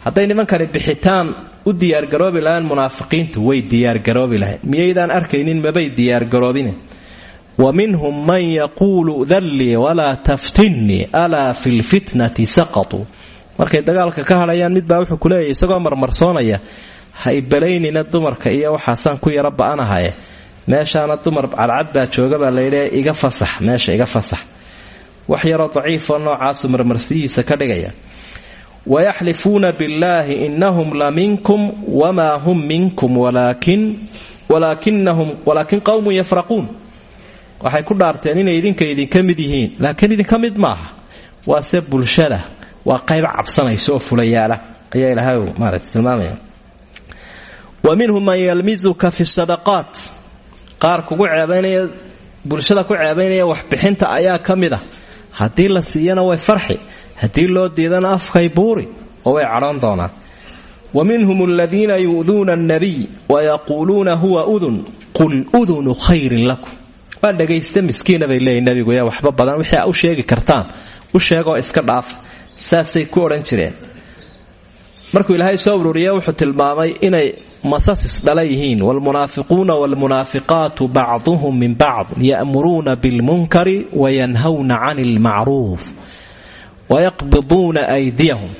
hadday nimankani bixitaan u diyaargaroobi lahayn munaafiqiintu way diyaargaroobi lahayn miyaydaan arkaynin mabay diyaargaroobine wa minhum man yaquulu dallii walaa taftinnii alaa fi lfitnati saqatuu markay dagaalka ka hadhayaan midbaa wuxuu kuleeyahy isagoo marmarsoonaya ha ibalaynina dumarka iyo waxaasaan ku yaro ba'anahaye meeshaana dumar cadcad baa joogabaa layidhi iga fasax meesha iga fasax. Wax yaroo daciifoo noocaasu marmarsiyihiisa ka dhigaya wayaxlifuuna billaahi inahum la minkum wamaa hum minkum walaakin qowmun yafraquun waxay ku dhaarteen inay idinka idinka mid yihiin laakiin idinka mid maaha waase bulshada waa qayb cabsanaysa oo fulayaala ayaa ilaahay maarata tilmaamaya wa minhum man yalmizuka fi sadaqaat qaar kugu ceebaynaya bulshada ku ceebaynaya waxbixinta ayaa ka mid haddii la siiyana way farxi haddii loo diidana afkay buuri oo way cadhoon doonaan. Wa minhum aladiina yu'duuna annabiy wayaquuluuna huwa udun qul udunu khayrin lakum. Waa dhagaysta miskiina bay leeyihiin nabigu yaa waxba badan wixii a u sheegi kartaan. U sheegoo iska dhaafa saasay ku odhan soo ururiya wuxuu tilmaamay inay masasis dhala yihiin. Waalmunaafiquuna waalmunaafiqaatu bacduhum min bacd. Ya'muruuna bilmunkari wayanhawna cani ilmacruuf wayaqbiduuna aydiyahum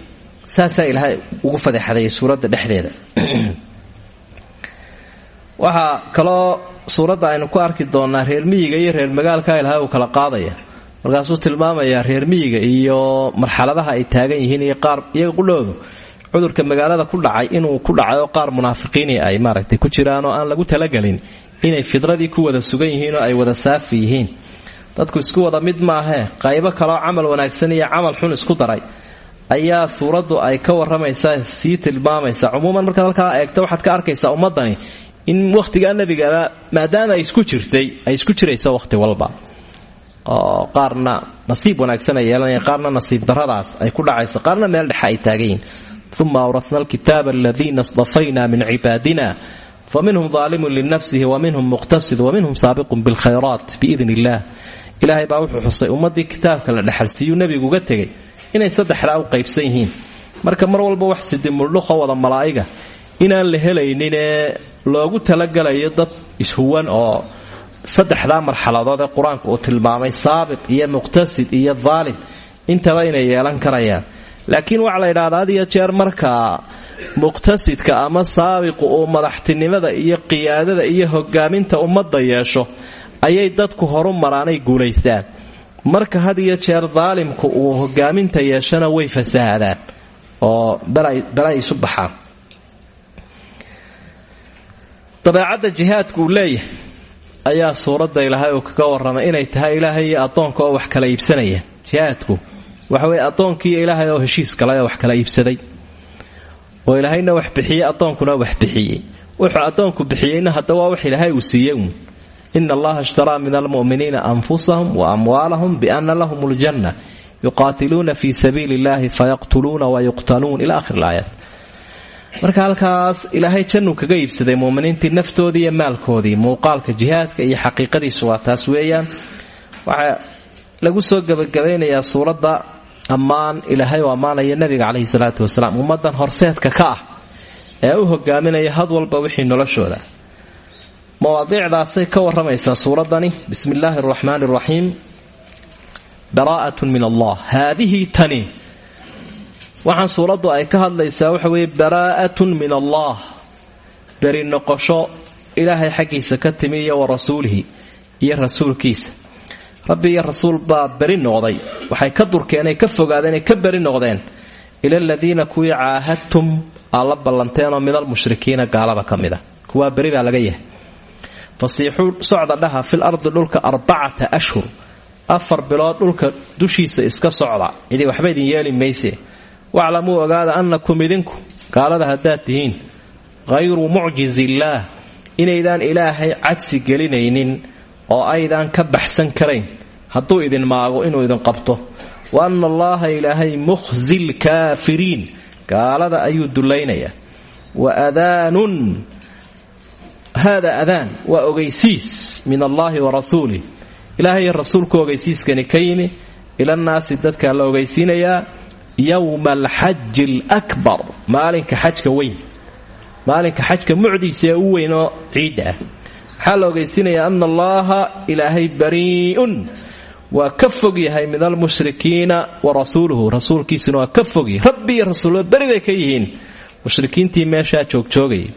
saasaa ilaahay ugu fadeexadayay suuradda dhexdeeda waxaa kaloo suuradda aynu ku arki doonnaa reer miyiga iyo reer magaalka ilaahay uu kala qaadaya markaasuu tilmaamayaa reer miyiga iyo marxaladaha ay taagan yihiin iyo qaar iyaga qudhoodu cudurka magaalada ku dhacay inuu ku dhacay oo qaar munaafiqiini ay maaragtay ku jiraan oo aan lagu talagelin inay fidradii ku wada sugan yihiin oo ay wada saafi yihiin dadku isku wada mid maahee qaybo kaleoo camal wanaagsan iyo camal xun isku daray. Ayaa suuraddu ay ka waramaysaa sii tilmaamaysa. Cumuuman markaad halkaa eegta waxaad ka arkaysaa ummadani in wakhtigaa nebigaba maadaama isku jirtay ay isku jirayso wakhti walba. Oo qaarna nasiib wanaagsan ay yeelanaya qaarna nasiib daradaas ay ku dhacayso qaarna meel dhexe ay taagayiin uma awrasna alkitaaba aladiina min cibaadina faminhum daalimun linafsihi waminhum muqtasid waminhum saabiqun bilkhayraat biidn illaah ilaahay baa wuxuu xusay ummadii kitaabka la dhexalsiiyuu nebiguga tegay inay saddexdaa u qaybsan yihiin. Marka mar walba wax sidimuldhuqo wada malaa'iga inaan la helayninee loogu talagalayo dad ishuwan oo saddexdaa marxaladood ee qur'aanku uu tilmaamay saabiq iyo muqtasid iyo daalim intaba inay yeelan karayaan. Laakiin waxaa la yidhahdaa had iyo jeer markaa muqtasidka ama saabiqu uu madaxtinimada iyo qiyaadada iyo hogaaminta ummadda yeesho ayay dadku horu maraanay guulaystaan. Marka had iyo jeer daalimku uu hogaaminta yeeshana way fasahaadaan oo bala isu baxaan. Dabeecadda jihaadku uu ayaa suuradda ilaahay uu kaga warramay inay tahay ilaahay iyo addoonka oo wax kala iibsanaya. Jihaadku waxa weye addoonkiiyo ilaahay oo heshiis galay wax kala iibsaday. Oo ilaahayna wax bixiyey addoonkuna wax bixiyey. Wuxuu addoonku bixiyeyna hadda waa wax ilaahay uu siiyey. uun ina allaha ishtaraa min almu'miniina anfusahum wa amwaalahum biana lahum ljanna yuqaatiluuna fii sabiili illahi fayaqtuluuna wayuqtaluun ila akhir laayaat marka halkaas ilaahay jannuu kaga iibsaday muminiintii naftoodii iyo maalkoodii muuqaalka jihaadka iyo xaqiiqadiisu waa taas weeyaan waxaa lagu soo gebagabaynayaa suuradda ammaan ilaahay oo ammaanaya nebiga caleyhi salaatu wasalaam ummaddan horseedka ka ah ee u hogaaminaya had walba wixii noloshooda mawaadiicdaasay ka warramaysaa suuraddani bismi illaahi araxmaani araxiim baraa'atun min allah. Haadihii tani. Waxaan suuraddu ay ka hadlaysaa waxa weeye baraa'atun min allah. Beri noqosho ilaahay xaggiisa ka timi iyo wa rasuulihi iyo rasuulkiisa. Rabbi iyo rasuul baa beri noqday. Waxay ka durkeenay ka fogaadeenay ka beri noqdeen. Ila aladiina kuwii caahadtum aad la ballanteenoo midal mushrikiina gaalada ka mid a kuwaa beri baa laga yahay fasiixuu socda dhaha fil ardi dhulka arbacata ashhur. Afar bilood dhulka dushiisa iska socda. Cidi waxba idin yeeli mayse. Waclamuu ogaada annakum idinku. Gaalada haddaad tihiin hayru mucjizillaah inaydaan ilaahay cadsi gelinaynin oo aydaan ka baxsan karayn. Hadduu idin maago inuu idin qabto. Wa anna allaaha ilaahay mukhzi lkaafiriin gaalada ayuu dullaynayaa wa adaanun haada adaan waa ogeysiis min allaahi wa rasuulih ilaahay rasuulku ogeysiiskani ka yimi ilannaasi dadkaa la ogeysiinayaa yowma alxaji alakbar maalinka xajka weyn maalinka xajka mucdiisa ee u weyn oo ciidda ah waxaa la ogeysiinayaa ana allaha ilaahay barii'un waa ka fog yahay min almushrikiina wa rasuuluhu rasuulkiisuna waa ka fogyahay rabbi iyo rasuulba beri bay ka yihiin mushrikiintii meeshaa joogjoogayay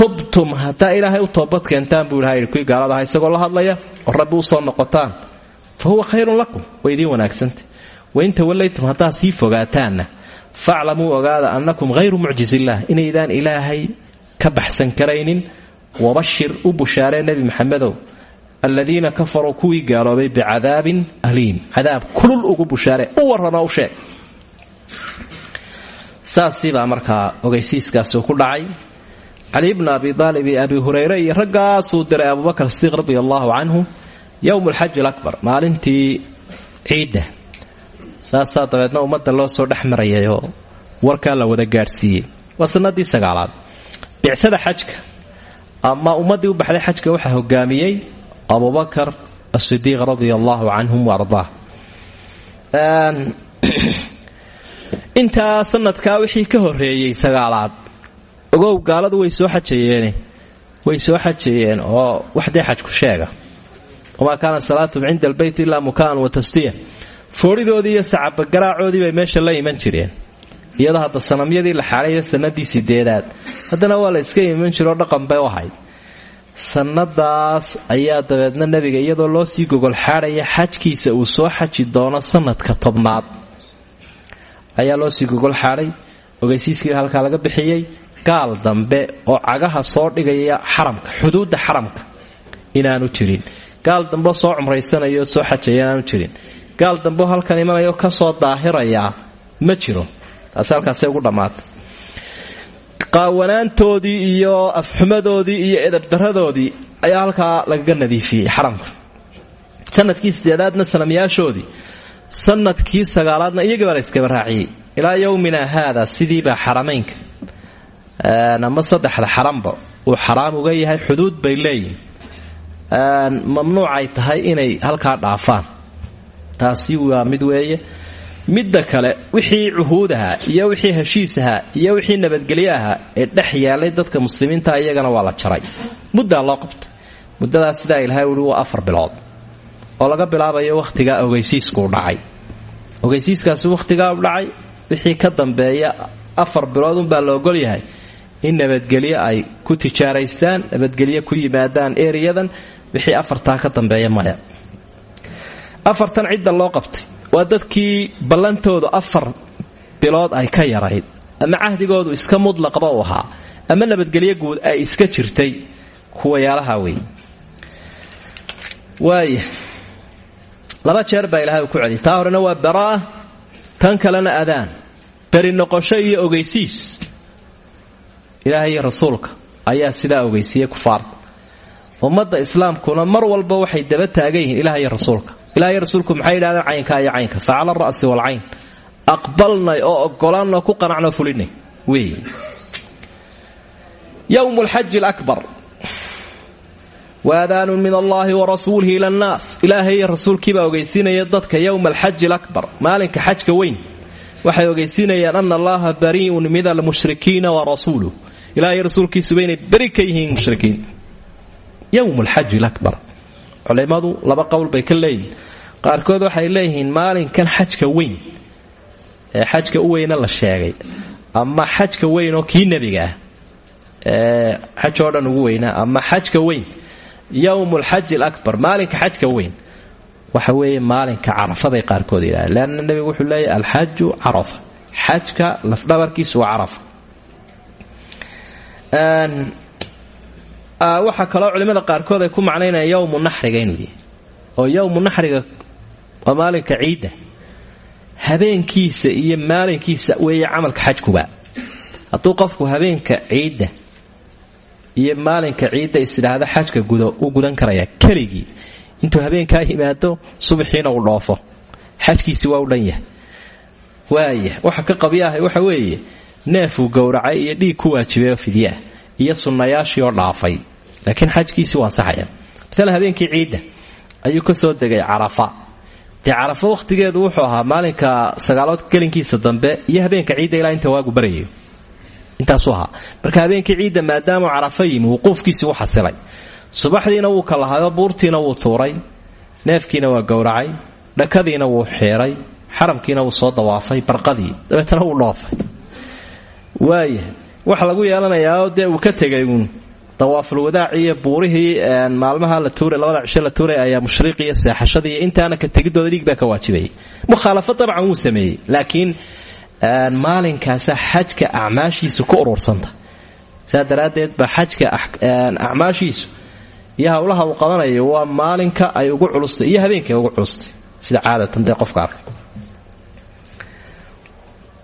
tubtum haddaa ilaahay u toobad keentaan buu ilahay kuwii gaalada aha isagoo la hadlaya oo rabbi u soo noqotaan fa huwa khayrun lakum way idiin wanaagsanta wain tawallaytum haddaad sii fogaataanna faclamuu ogaada annakum hayru mucjizillaah inaydaan ilaahay ka baxsan karaynin wabashir u bushaaree nebi maxamedow aladiina kafaruu kuwii gaaloobay bicadaabin aliim cadaab kulul ugu bushaare u warranoo u sheeg. Saasibaa markaa ogeysiiskaasi ku dhacay cali bnu abi aalib iyo abi hurayre iyo raggaasuu diray abubakar sidiiq radi allaahu canhu yowm alxaji alabar maalintii ciidda saasaa dabeedna ummadda loo soo dhex marayayoo la wada gaadhsiiyey waa sanadii sagaalaad bicsada xajka ama u baxday xajka waxaa hogaamiyey abubakar asidiiq radia allaahu canhum wa ardaah intaa sanadkaa wixii ka horeeyey sagaalaad ogow gaaladu way soo xajayeene way soo xajayeen oo waxdee xajku sheega. Wamaa kaana salaatum cinda albeyt ilaa mukaan wa tasdiya. Fooridoodii iyo sacabagaraacoodii bay meesha la iman jireen. Iyadoo hadda sanamyadii la xaalaya sanadii sideedaad haddana waa la iska iman jiroo dhaqan bay ahayd. Sanadaas ayaa dabeedna nebiga iyadoo loo sii gogol xaadhaya xajkiisa uu soo xaji doono sanadka tobnaad. Ayaa loo sii gogol xaadhay ogeysiiskii halkaa laga bixiyey gaal dambe oo cagaha soo dhigaya xaramka xuduudda xaramka inaanu jirin. Gaal dambe soo cumraysanayo soo xajaya inaanu jirin. Gaal dambe halkan imanayo ka soo daahirayaa ma jiro. Taasi halkaasay ugu dhammaatay qaawanaantoodii iyo afxumadoodii iyo edabdaradoodii ayaa halkaa lagaga nadiifiyey xaramka. Sanadkii sideedaadna sanamyaashoodii sannadkii sagaalaadna iyagibaa la iskaba raaciyey. Ilaa yowmina haada sidiibaa xaramaynka ama saddexda xaramba uu xaraam uga yahay xuduud bay leeyihiin mamnuucay tahay inay halkaa dhaafaan. Taasi waa mid weeye. Midda kale wixii cuhuudahaa iyo wixii heshiisahaa iyo wixii nabadgelyo ahaa ee dhex yaalay dadka muslimiinta iyagana waa la jaray. Muddaa loo qabtay. Muddadaas sidaa ilahay uhi afar bilood. Oo laga bilaabayo wakhtigaa ogeysiiskuu dhacay. Ogeysiiskaasi wakhtigaa u dhacay wixii ka dambeeya afar bilood unbaa la ogol yahay in nabadgelyo ay ku tijaaraystaan nabadgelyo ku yimaadaan eriyadan wixii afartaa ka dambeeya maya afartan cidda loo qabtay. Waa dadkii ballantoodu afar bilood ay ka yarayd ama cahdigoodu iska mudlaqba u ahaa ama nabadgelyo guud ay iska jirtay kuwayaalaha wey waaya laba jeer baa ilahay uu ku celiyay. Taa horena waa baraa'a tan kalena adaan. Beri noqosho iyo ogeysiis ilaahay rasuulka ayaa sidaa ogeysiiyey kufaarta ummadda islaamkuna mar walba waxay daba taagan yihiin ilaah rasuulka. Ilaah iyo rasuulku maxay yidhahdeen caynkaa iyo caynka. Fa cala ara'si waalcayn aqbalnay oo ogolaanoo ku qanacnoo fulinay. Wey. Yowm lxaji alabar waadaanu min allahi wa rasuulihi ila annaas ilaahay iyo rasuulkiibaa ogeysiinaya dadka yowma alxaji alabar maalinka xajka weyn waxay ogeysiinayaan ana allaha barii'un min almushrikiina wa rasuuluh ilahay rasuulkiisuba inay beri ka yihiin mushrikiin. Yowm alxaji alabar culimmadu laba qowl bay ka leeyihiin. Qaarkood waxay leeyihiin maalinkan xajka weyn. Ee xajka u weyna la sheegay. Ama xajka weyn oo kii nebiga ah. Ee xaj oo dhan ugu weynaa ama xajka weyn. Yowm alxaji alabar maalinka xajka weyn waxa weeye maalinka carafaday qaarkood yidhahdeen leanna nebigu wuxuu leeyahy alxaju carafa. Xajka lafdhabarkiisu waa carafa. Waxaa kaloo culimmada qaarkood ay ku macnaynayaan yowmu naxriga inuu oo yowmu naxriga waa maalinka ciidda. Habeenkiisa iyo maalinkiisa weeye camalka xajkuba. Hadduu qofku habeenka ciidda iyo maalinka ciidda isidhaahdo xajka gudo u gudan karaya keligii intuu habeenkaa yimaado subaxiina uu dhoofo xajkiisi waa u dhan yahay. Waxa ka qabyaahay waxa weeye neefuu gowracay iyo dhiig ku waajibay oo fidyaah iyo sunnayaashii oo dhaafay. Laakiin xajkiisii waa ansaxaya maala habeenkii ciidda ayuu ka soo degay carafa. Dee carafa wakhtigeedu wuxuu ahaa maalinka sagaalood gelinkiisa dambe iyo habeenka ciidda ilaa inta waagu baryayo intaasuu ahaa. Marka habeenkii ciidda maadaamuu carafa yimi wuquufkiisii u subaxdiina wuu ka lahayo buurtiina wuu tuuray neefkiina waa gowracay dhakadiina wuu xiiray xaramkiina wuu soo dawaafay barqadii dabeetana wuu dhoofay. Waaya waxa lagu yeelanayaa dee uu ka tegay uun dawaafulwadaaci iyo buurihii maalmaha la tuuray labada cisho la tuuray ayaa mushriiq iyo intaana ka tegidooda dhiig baa ka waajibayay mukhaalafo dabcan wuu sameeyey laakiin maalinkaasa xajka acmaashiisu ku urursanta saa daraaddeed baa xajka acmaashiisu iyo howlaha uu qabanayo waa maalinka ay ugu culustay iyo habeenkay ugu culustay. Sida caadatan dee qofka arkay.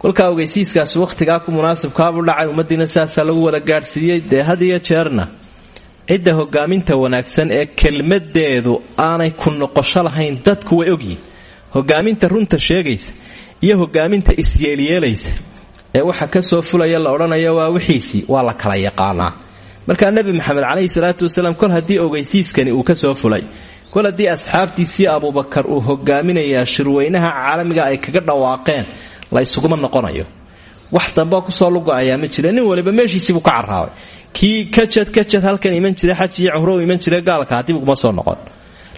Kolkaa ogeysiiskaasi wakhtigaa ku munaasibkaabuu dhacay. Ummadiina saasaa lagu wada gaadhsiiyey. Dee had iyo jeerna cidda hogaaminta wanaagsan ee kelmadeedu aanay ku noqosho lahayn dadku way ogyihiin hogaaminta runta sheegaysa iyo hogaaminta isyeelyeelaysa ee waxa ka soo fulaya la odhanaya waa wixiisii waa la kala yaqaanaa markaa nebi maxamed calayhi salaatu wasalaam kol haddii ogeysiiskani uu ka soo fulay kol haddii asxaabtiisii abubakar uu hogaaminayaa shirweynaha caalamiga ay kaga dhawaaqeen la ysuguma noqonayo. Wax damba ku soo lugo-ayaa ma jira. Nin waliba meeshiisiibuu ka carraabay. Kii kajad kajad halkan iman jira xaj iyo cumro iman jira gaalka dib uguma soo noqon.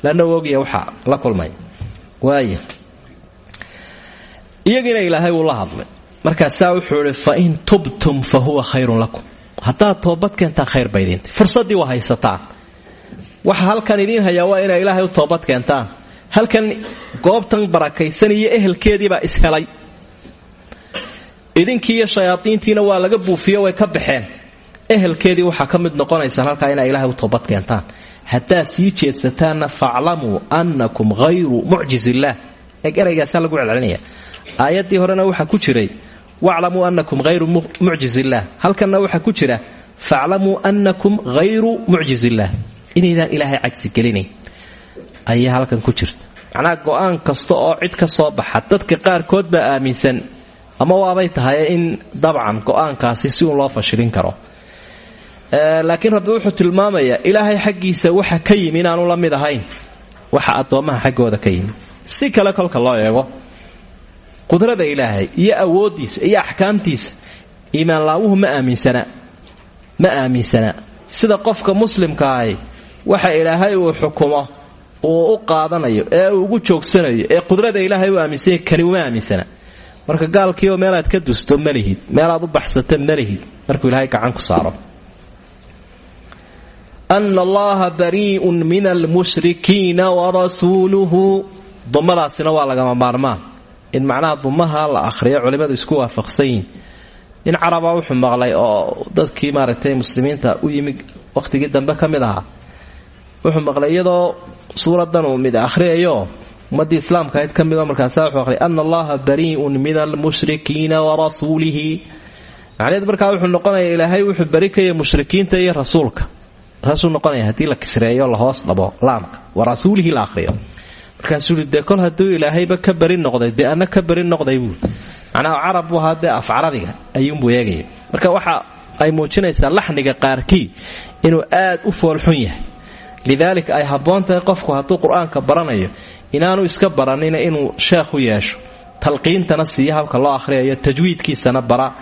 Lana oogaya waxa la kulmay. Waaya iyagiina ilaahay uu la hadlay. Markaasaa wuxuu ihi fa in tubtum fa huwa khayrun lakum haddaad toobad keentaan khayr ba idinta fursaddii waa haysataan. Waxa halkan idiin hayaa waa inay ilaahay u toobad keentaan. Halkan goobtan barakaysan iyo ehelkeediibaa ishelay. Idinkii iyo waa laga buufiyo way ka baxeen. Ehelkeedii waxaa ka mid noqonaysaan halkaa inay ilaahay u toobad keentaan. Haddaad sii jeedsataanna faclamuu annakum hayru mucjizillaah eeg eraygaasaa lagu celcelinaya aayaddii horena waxaa ku jiray waclamuu annakum hayru mucjizillaah halkanna waxaa ku jira faclamuu annakum hayru mucjizillaah inaydaan ilaahay cagsi gelinayn ayaa halkan ku jirta macnaha go'aan kasta oo cid ka soo baxa dadka qaarkood baa aaminsan ama waabay tahay in dabcan go'aankaasi si uun loo fashilin karo laakiin rabbi wuxuu tilmaamayaa ilaahay xaggiisa waxa ka yimi inaanu la mid ahayn waxa addoommaha xaggooda ka yimi si kale kolka loo eego qudrada ilaahay iyo awooddiisa iyo axkaamtiisa iimaanlaawuhu ma aaminsana ma aaminsana. Sida qofka muslimkaahi waxa ilaahay uu xukumo uu u qaadanayo ee ugu joogsanayo ee qudrada ilaahay u aaminsanya kani uma aaminsana. Marka gaalkiioo meelaad ka dusto malihid meelaad u baxsata malihid markuu ilaahay gacan ku saaro. Ana allaha barii'un min almushrikiina warasuuluhu dumadaasina waa lagama maarmaan in macnaha dumaha la akhriyo culimmadu isku waafaqsan yihiin nin caraba wuxuu maqlay oo dadkii maaragtay muslimiinta u yimi wakhtigii dambe ka mid wuxuu maqlay suuradan uu mid akhriyayo ummadii islaamka ayd ka midoo markaasa wuxuu aqriyay ana allaha barii'un min almushrikiina warasuulihi macnaheed markaa wuxuu noqonayaa ilaahay wuxuu bari kaya mushrikiinta iyo rasuulka. Saasuu noqonaya haddii la kisreeyo lahoos dhabo laamka warasuulihi la aqhriyo markaasuu dee kol hadduu ilaahayba ka bari noqday dee ana ka bari noqday buui macnaha carab buu ahaa dee af carabiga ayuunbuu eegaya marka waxa ay muujinaysaa laxniga qaarkii inuu aad u foolxun yahay. Lidaalika ay habboon qofku hadduu qur'aanka baranayo inaanu iska baranina inuu sheekh u yeesho. Talqiintana siiya habka loo akhriyayo tajwiidkiisana bara.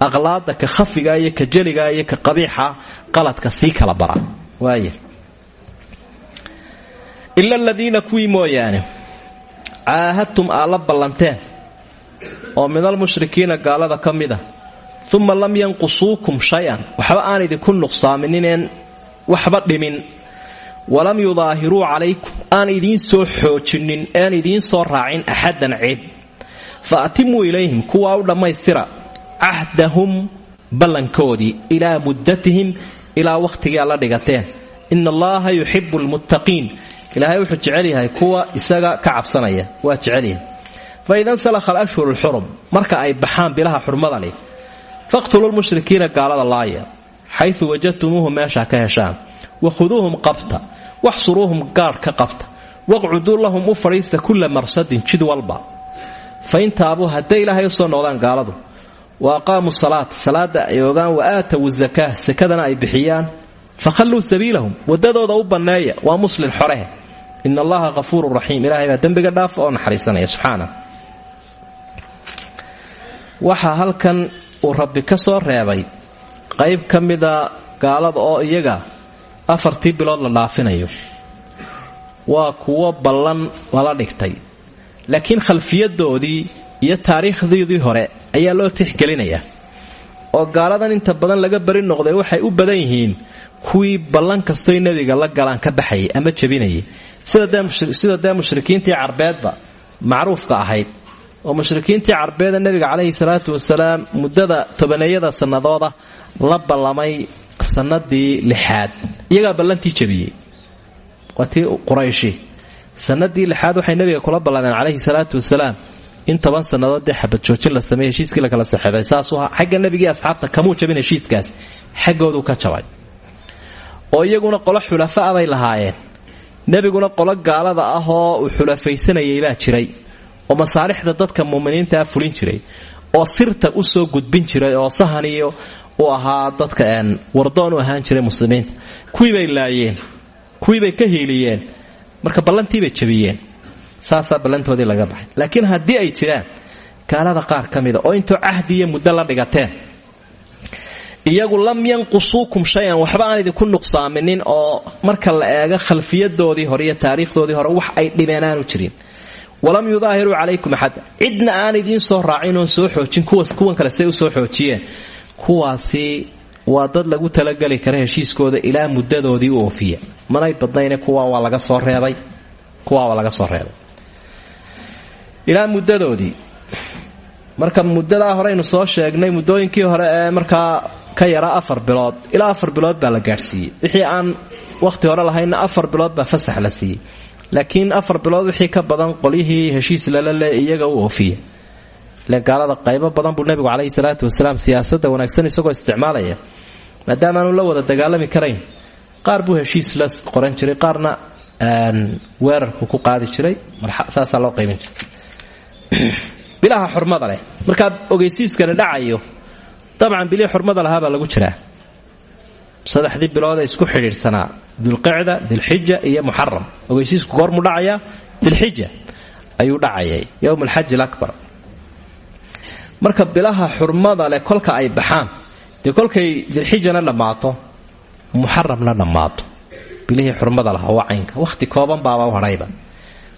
Aqlaada ka khafiga iyo ka iyo qabiixa qaladka sii kala bara. Waaya ila aladiina kuwii mooyaane caahadtum aad la ballanteen oo min almushrikiina gaalada ka mid a uma lam yanqusuukum shay-an waxba aan idinku nuqsaamininen waxba dhimin walam yudaahiruu calaykum aan idiin soo xoojinin aan idiin soo raacin axadan cid fa atimuu ilayhim kuwaa u dhammaystira cahdahum ballankoodii ilaa muddatihim ilaa wakhtigii alla dhigateen ina allaha yuxibu lmuttaqiin ilaahay wuxuu jecel yahay kuwa isaga ka cabsanaya. Waa jecelyahay fa ida nsalakha alashhuru lxurum marka ay baxaan bilaha xurmada leh faqtuluu lmushrikiina gaalada laaya xayu wajadtumuuhu meeshaa ka heshaan wakhuduuhum qabta waxsuruuhum gaadh ka qabta waqcuduu lahum u fadhiista kulla marsadin jid walba. Fa in taabuu hadday ilaahay u soo noqdaan gaaladu wa aqaamuu salaata salaada ay ogaan wa aatawu zakaa sakadana ay bixiyaan. Fakhalluu sabiilahum wadadooda u banneeya waa muslin xorehe in allaha hafuurun raxiim ilahay baa dembiga dhaafa oo naxariisanaya subxaana waxaa halkan uu rabbi ka soo reebay qayb ka mida gaalada oo iyaga afartii bilood la dhaafinayo waa kuwo ballan lala dhigtay laakiin khalfiyadoodii iyo taariikhdoodii hore ayaa loo tixgelinayaa oo gaaladan inta badan laga bari noqday waxay u badan yihiin kuwii ballan kastoy nebiga la galaan ka baxayay ama jabinayay sida dee mushrikiintii carbeedba macruufka ahayd oo mushrikiintii carbeeda nebiga caleyhi salaatu wasalaam muddada tobaneeyada sannadooda la ballamay sannadii lixaad iyagaa ballantii jabiyey waa tii qurayshi. Sanadii lixaad waxay nebiga kula ballameen caleyhi salaatu wasalaam in toban sannadood dee xabad joojin la sameeye heshiiskii la kala saxeebay saasuu ahaa xagga nebigii asxaabta kamuu jabin heshiiskaas. Xaggooduu ka jabay oo iyaguna qolo xulafaa bay lahaayeen. Nebiguna qolo gaalada ah oo xulafaysanayay baa jiray. Oo masaalixda dadka muminiintaa fulin jiray. Oo sirta u soo gudbin jiray oo sahan iyo u ahaa dadka wardoon u ahaan jiray muslimiinta. Kuwiibay laayeen. Kuwiibay ka hiiliyeen. Marka ballantiibay jabiyeen saasaa ballantoodii laga baxay. Laakiin haddii ay jiraan gaalada qaar ka mida oo intuu cahdi muddo la dhigateen iyagu lam yanqusuukum shay-an waxba aan idinku nuqsaaminin oo marka la eego khalfiyadoodii hore iyo taariikhdoodii hore wax ay dhibeen aanu jirin. Walam yudaahiruu calaykum axadda cidna aan idiin soo raacin oon soo xoojin kuwan kale say u soo xoojiyeen. Kuwaasi waa dad lagu talageli kara heshiiskooda ilaa muddadoodii u oofiya. Manay badnayne kuwa waa laga soo reebay? Kuwaa waa laga soo reebay ilaa muddadoodii. Marka muddadaa horeynu soo sheegnay muddooyinkii hore ee markaa ka yara afar bilood ilaa afar bilood baa la gaadhsiiyey. Wixii aan wakhti hore lahaynna afar bilood baa fasax la siiyey. Laakiin afar bilood wixii ka badan qolyihii heshiis lala le iyaga u oofiya. Ile gaalada qaybo badan buu nebigu caleyhi salaatu wasalaam siyaasadda wanaagsan isagoo isticmaalaya maadaama aanu la wada dagaalami karayn. Qaar buu heshiis la qoran jiray qaarna weerarku ku qaadi jiray. Saasaa loo qaybin jiray bilaha xurmada leh. Markaa ogeysiiskani dhacayo dabcan bilihii xurmada lahaabaa lagu jiraa. Saddexdii bilood isku xidhiidhsanaa dulqicda dilxija iyo muxaram ogeysiisku goormuu dhacayaa dilxija ayuu dhacayay yowm alxaji alabar marka bilaha xurmada leh kolka ay baxaan dee kolkay dilxijana dhammaato muxaramna dhammaato. Bilihii xurmada lahaa waa caynka. Wakhti kooban baaba u hadhayba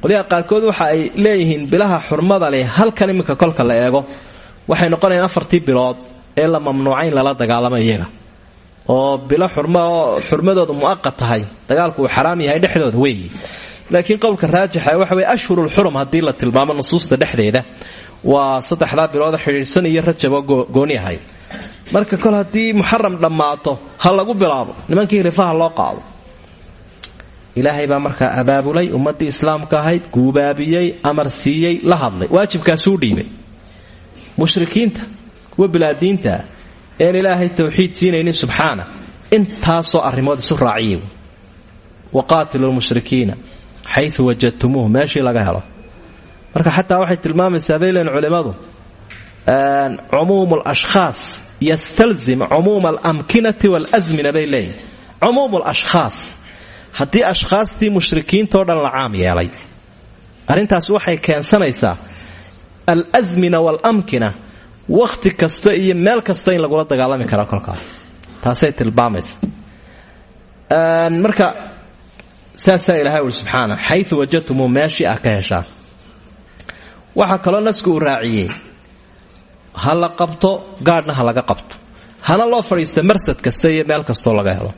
qolyaha qaarkood waxa ay leeyihiin bilaha xurmada leh halkan iminka kolka la eego waxay noqonayaan afartii bilood ee la mamnuucayn lala dagaalamo iyaga. Oo bilo xurmadooda mu'aqad tahay dagaalku uu xaraam yahay dhexdooda weeyi laakiin qowlka raajixa waxa weye ashhurulxurum haddii la tilmaamo nusuusta dhexdeeda waa saddexdaa bilooda xidhiidhsan iyo rajaboo gooni ahay marka kol haddii muxaram dhammaato ha lagu bilaabo nimankii rifaha loo qaado ilaahay baa markaa abaabulay ummadii islaamka ahayd guubaabiyey amar siiyey la hadlay. Waajibkaasuu dhiibay. Mushrikiinta kuwa bilaadiintaa een ilaahay towxiid siinaynin subxaana intaasoo arrimood isu raaciyay waqaatilu lmushrikiina xayu wajadtumuuh meeshii laga helo. Marka xataa waxay tilmaamaysaa bay leen culimmadu cumuumu lashkhaas yastalzim cumuuma alamkinati waalsmina bay leeyihiin cumuumu lashkhaas haddii ashkhaastii mushrikiintao dhan la caam yeelay. Arrintaasi waxay keensanaysaa alsmina waalamkina wakhti kasta iyo meel kasta in lagula dagaalami kara kolkaas. Taasay tilmaamaysa. Marka saasaa ilahay uri subxaana xayu wajadtumuu meeshii ah ka waxaa kaloo nasku uu raaciyey ha la qabto gaadhna ha laga qabto. Hana loo fadhiista marsad kasta iyo meel kastoo laga helo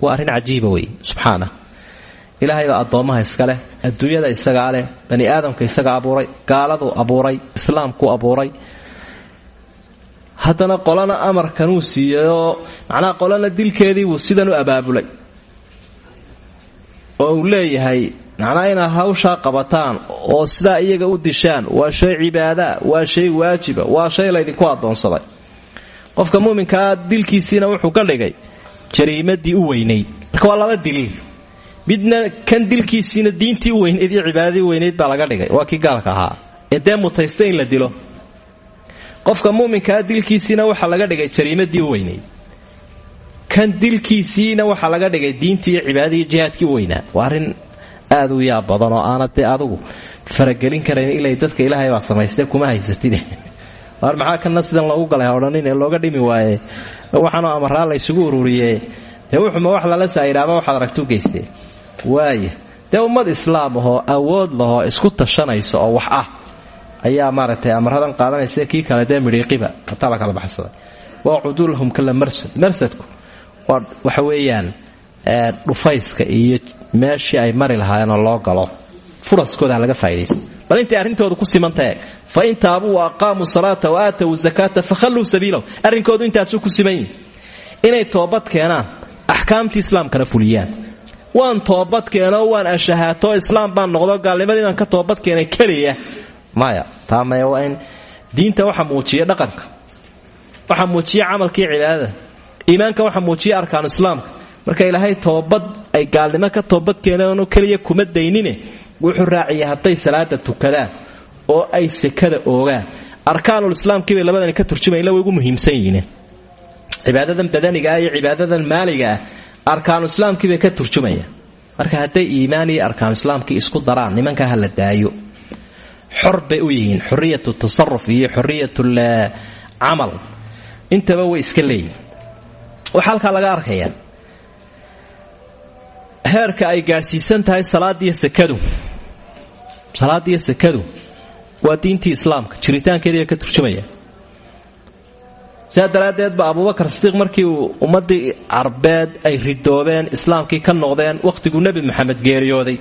waa arrin cajiiba wey subxaana ilaahay baa addoommaha iska leh adduunyada isagaa leh bani aadamka isaga abuuray gaaladuu abuuray islaamkuu abuuray. Haddana qolana amarkanuu siiyeyoo macnaha qolana dilkeediibuu sidan u abaabulay. Oo uu leeyahay macnaha inaad hawshaa qabataan oo sidaa iyaga u dishaan waa shay cibaadaa waa shay waajiba waa shay laydinku addoonsaday. Qofka muuminkaa dilkiisiina wuxuu ka dhigay jariimadii u weynayd marka waa laba diliil midna kan dilkiisiina diintii u weynayd iyo cibaadadii weynayd baa laga dhigay. Waa kii gaalka ahaa. Ee dee in la dilo. Qofka muuminkaa dilkiisiina waxaa laga dhigay jariimadii u weynayd kan dilkiisiina waxaa laga dhigay diintii iyo cibaadadii jihaadkii u weynaa. Waa arrin aad u yaab badan oo aanad dee adugu faragelin karayn ilay dadka ilaahay baa samaystee kuma haysatid waar maxaa kana sidan loogu galay odhanin ee looga dhimi waaye? Waxaanoo amaraa la ysugu ururiye dee wuxuma wax lala saayidhaaba waxaad aragtu geystee? Waaya dee ummad islaam ahoo awood lahoo isku tashanaysa oo wax ah ayaa maaragtay amaradan qaadanaysa kii kale dee midhiiqiba hataa la kala baxsaday. Waa cudulhum kala marsad marsadku waxa weeyaan dhufayska iyo meeshii ay mari lahaayeenoo loo galo furaskooda laga faa'idaysto bal intay arrintooda ku simantae fa in wa aqaamuu salaata wa aatow zakaata fakhalluu sabiilahu. Arrinkoodu intaasuu ku siman inay toobad keenaan axkaamtii islaamkana fuliyaan. Waan toobad keenoo waan ashahaato islaam baan noqdo gaalnimadii baan ka toobad keenay keliya. Maya taa maya waa in diinta waxa muujiya dhaqanka. Waxaa muujiya camalkii cibaadada. Iimaanka waxaa muujiya arkaanu islaamka marka ilaahay toobad ay gaalnimo ka toobad keeneenoo keliya kuma daynine wuxuu raaciyay hadday salaada tukadaan oo ay sekada oogaan. Arkaanulislaamkii bay labadani ka turjumayan ila way ugu muhiimsan yihiin. Cibaadadan badaniga ah iyo cibaadadan maaliga ah arkaanuislaamkii bay ka turjumayaan marka hadday iimaan iyo arkaanuislaamkii isku daraan nimankaa ha daayo. Xor u yihiin xoriyatu tasaruf iyo xoriyatul camal. Intaba way iska leeyihiin waxaa halkaa laga arkayaa heerka ay gaadhsiisan tahay salaadiyo sakadu. Salaadiyo sakadu waa diintii islaamka jiritaankeediiba ka turjumaya. Sidaa daraaddeed ba abubakar sidiiq markii uu ummaddii carbeed ay ridoobeen islaamkii ka noqdeen wakhtiguu nebi maxamed geeriyooday.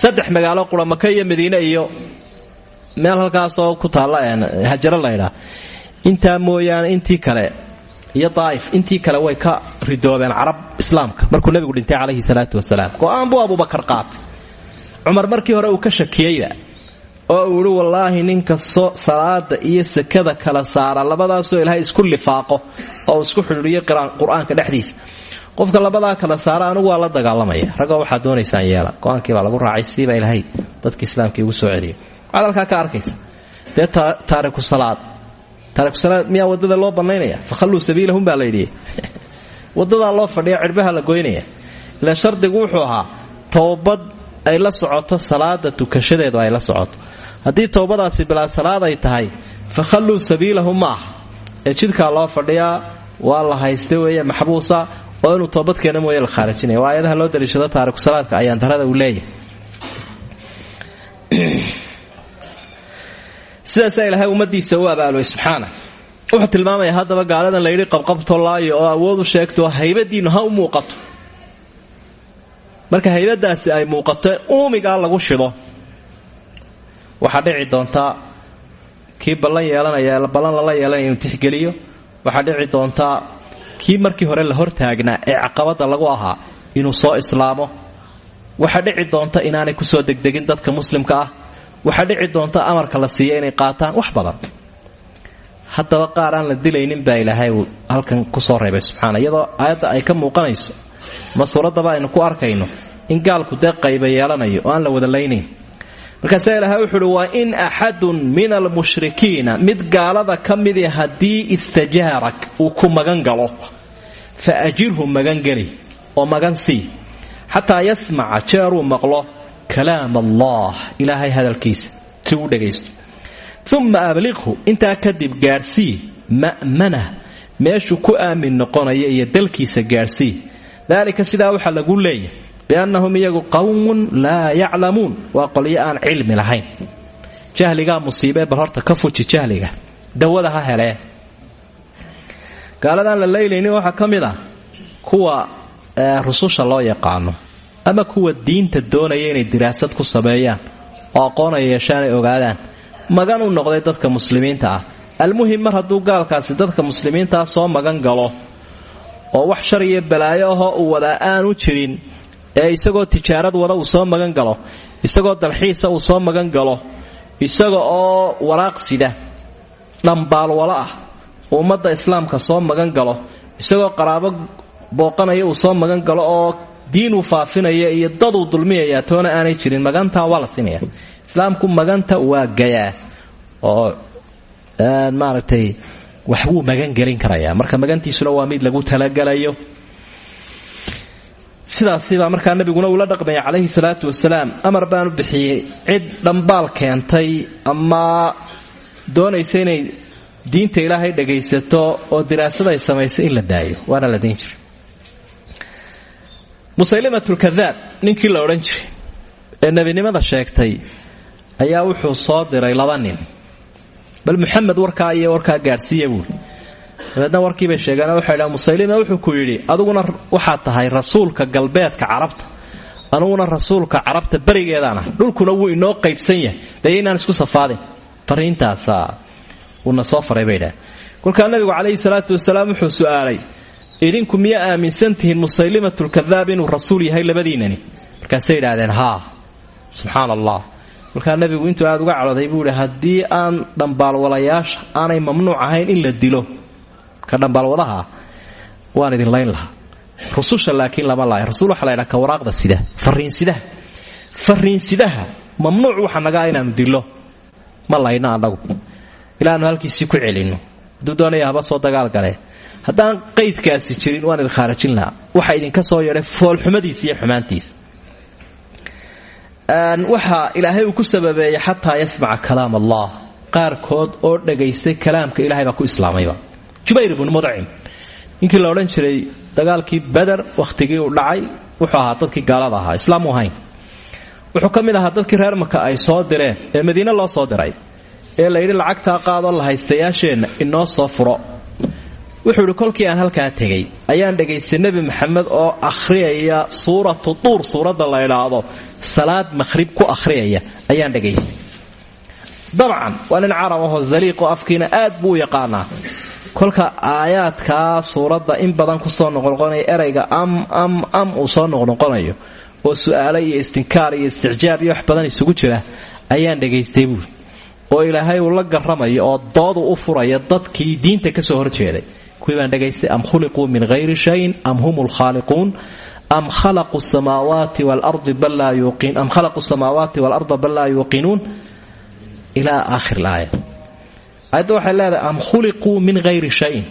Saddex magaalo qura maka iyo madiine iyo meel halkaasoo ku taalla hajaro laydhaa intaa mooyaane intii kale iyo daa'if. Intii kale way ka ridoobeen carab islaamka. Markuu nebigu dhintay calayhi salaatu wasalaam go'aan buu abubakar qaatay. Cumar markii hore uu ka shakiyeyba oo uu ihi wallaahi ninkasto salaada iyo sakada kala saara labadaasoo ilaahay isku lifaaqo oo isku xidhiiriyo qur'aanka dhexdiisa. Qofka labadaa kala saara anigu waa la dagaalamaya. Ragoo waxaad doonaysaan yeela go'aankii baa lagu raacay sidiiba ilaahay dadka islaamkii ugu soo celiyay waxaad ka arkaysa. Dee taariku salaad taarikusalaad miyaa waddada loo bannaynaya? Fakhalluu sabiilahum baa layidhi wadadaa loo fadhiya cidhbaha la goynaya ila shardigu wuxuu ahaa toobad ay la socoto salaada tukashadeedu ay la socoto. Haddii towbadaasi bilaa salaad ay tahay fakhalluu sabiilahu ma aha. Ee jidkaa loo fadhiyaa waa la haysta weeye maxbuusa. Oo inuu toobadkeena mooye la khaarijinaya waa loo daliishado taarikusalaadka ayaan darada uu leeyahay sidaasaa ilaahay ummadiisa u abaalooy subxaana wuxuu tilmaamaya haddaba gaaladan layidhi qabqabto laayo oo awood u sheegto haybadiinnu ha u muuqato. Marka haybadaasi ay muuqato uumigaa lagu shido. Waxaa dhici doontaa kii ballan yeelanaya ballan lala yeelanaya inuu tixgeliyo. Waxaa dhici doontaa kii markii hore la hortaagnaa ee caqabada lagu ahaa inuu soo islaamo. Waxaa dhici doonta inaanay ku soo degdegin dadka muslimka ah waxaa dhici doonta amarka la siiya inay qaataan wax badan. Haddaba qaar aan la dilaynin baa ilaahay uu halkan ku soo reebay subxaana iyadoo aayadda ay ka muuqanayso. Ma suuraddaba aynu ku arkayno in gaalku dee qayba yeelanayo oo aan la wada laynayn markaasaa ilaahay wuxu uhi wa in axadun min almushrikiina mid gaalada ka midi haddii istajaarak uu ku magan galo fa ajirhu magangeli oo magan sii. Xataa yasmaca jeeruu maqlo kalaam allah ilaahay hadalkiisa si uu dhagaysto. Uma abliqhu intaa kadib gaadhsii ma'manah meeshuu ku aamin noqonaya iyo dalkiisa gaadhsii daalika sidaa waxaa lagu leeyahy biannahum iyagu qowmun laa yaclamuun waa qolyo aan cilmi lahayn. Jahligaa musiibee bal horta ka fuji jahliga. Dawada ha helee. Gaaladaan la laylaynin waxaa ka mid ah kuwa rususha loo yaqaano ama kuwa diinta doonaya inay diraasad ku sameeyaan oo aqoon ay yeeshaan ay ogaadaan magan u noqday dadka muslimiinta ah. Almuhim mar hadduu gaalkaasi dadka muslimiintaa soo magan galo oo wax shar iyo balaayo ahoo uu wadaa aanu jirin ee isagoo tijaarad wada uu soo magan galo isagoo dalxiisa uu soo magan galo isaga oo waraaq sida dhambaalwalo ah ummadda islaamka soo magan galo isagoo qaraabo booqanaya uu soo magan galo oo diinuu faafinaya iyo daduu dulmiyaya toona aanay jirin magantaa waa la siinaya islaamku maganta waa gayaa oo maaragtay wax wuu magangelin karayaa. Marka magantiisuna waa mid lagu talagalayo. Sidaasibaa markaa nabiguna uula dhaqmaya calayhi salaatu wasalaam. Amar baanu bixiyey cid dhambaal keentay ama doonaysa inay diinta ilaahay dhagaysato oo diraasada ay samayso in la daayo waana la dayn jiray musaylimatulkadaab ninkii la odhan jiray ee nebinimada sheegtay ayaa wuxuu soo diray laba nin. Bal muxamed warkaa iyo warkaa gaadhsiiya buuri dabeedna warkiibay sheegeen waxay dhahan musaylima wuxuu ku yidhi aduguna waxaad tahay rasuulka galbeedka carabta. Aniguna rasuulka carabta berigeedaana. Dhulkuna wuu inoo qaybsan yahay. Dee isku safaadin. Fariintaasa uuna soo faray bay dhahan kolkaa nabigu salaatu wasalaam wuxuu su'aalay idinku miya aaminsan tihiin musaylimatulkadaab inuu rasuul yahay labadiinani. Markaasay idhaahdeen haa subxaana allah kolkaa nabigu intuu uga cadhooday buu idhi haddii aan dhambaalwalayaasha aanay mamnuuc ahayn in la dilo ka dhambaalwadaha waan idin layn lahaa. Rususha laakiin lama laay rasuul waxa la ydhaha ka waraaqda sida fariinsidaha fariinsidaha mamnuuc waxa nagaa inaanu dilo. Ma layno annagu ilaanu halkiisii ku celinno hadduu doonaya haba soo dagaal gale haddaan qaydkaasi jirin waan idin khaarajin lahaa. Waxa idinka soo yeedhay foolxumadiisa iyo xumaantiisa. Waxaa ilaahay ku sababeeyey xataa yasmaca kalaam allah. Qaarkood oo dhagaystay kalaamka ilahay ku islaamayba jubayr ibnu mudcim ninkii la odhan jiray dagaalkii beder wakhtigii uu dhacay wuxuu ahaa dadkii gaalada ahaa islaamu ahayn. Wuxuu ka ahaa dadkii reer maka ay soo direen ee madiine loo soo diray ee layidhi lacagtaa qaadoo la haystayaasheenna inoo soo furo. Wuxuu idhi kolkii aan halkaa tegey ayaan dhagaystay nebi maxamed oo akhriyaya suuratu duur suuradda la idhaahdo salaad maqhrib ku akhriyaya ayaan dhagaystay dabcan waa nin carab ahoo zaliiqoo afkiina aad buu u yaqaanaa. Kolka aayaadkaa suuradda in badan ku soo noqnoqonaya erayga am am am uu soo noqnoqonayo oo su'aalo iyo istinkaar iyo isticjaab iyo wax badan isugu jira ayaan dhagaystay buuri oo ilaahay uu la garamayo oo doodu u furaya dadkii diinta ka soo horjeeday. Kuwii baan am khuliquu min hayri shayin am hum lkhaaliquun am khalaqu samaawaati walardi bal laa yuuqin am khalaqu samaawaati waalarda bal laa yuuqinuun ilaa aakhir laaya aayadda waxay leedahay am khuliquu min hayri shayin.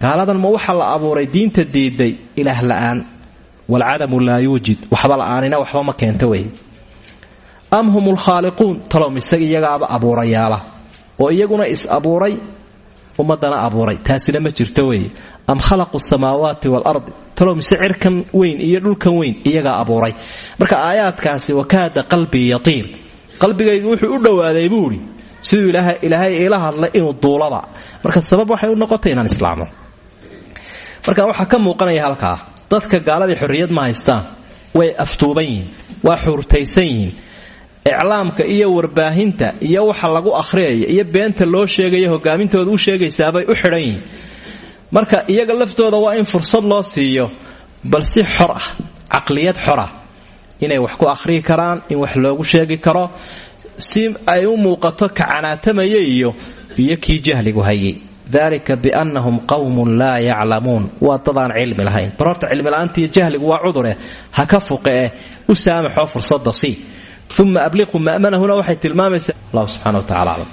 Gaaladan ma waxa la abuuray diinta diiday ilaah la'aan waalcadamu laa yuujid. Waxba la'aanina waxba ma keento wey am hum lkhaaliquun isaga iyagaaba abuurayaala. Oo iyaguna is abuuray ummadana abuuray. Taasina ma jirto weeye. Am khalaqu samaawaati waalardi talow mise weyn iyo dhulkan weyn iyagaa abuuray. Marka aayaadkaasi wakaada qalbii yatiir. Qalbigaygu wuxuu u dhowaaday buu idhi siduu ilaahay iila hadlay inuu duulaba. Marka sabab waxay u noqotay inaan islaamo. Marka waxaa ka muuqanaya halkaa dadka gaaladii xorriyad ma haystaan. Way aftuuban waa xuurtaysan yihiin iclaamka iyo warbaahinta iyo waxa lagu akhriyaya iyo beenta loo sheegaya hogaamintooda u sheegaysaabay u xidhan yihiin. Marka iyaga laftooda waa in fursad loo siiyo bal xor ah caqliyad xora inay wax ku akhriyi karaan in wax loogu sheegi karo si ay u muuqato kacanaatamaya iyo iyo kii jahligu hayay. Dalika biannahum qowmun laa yaclamuun. Waa dadaan cilmi lahayn. Bar horta cilmila'aanta iyo jahligu waa cudure ha ka fuqe eh u saamaxoo fursada sii uma abliqu ma'manahuna waxay tilmaamaysaa allah subxana wa tacala aclam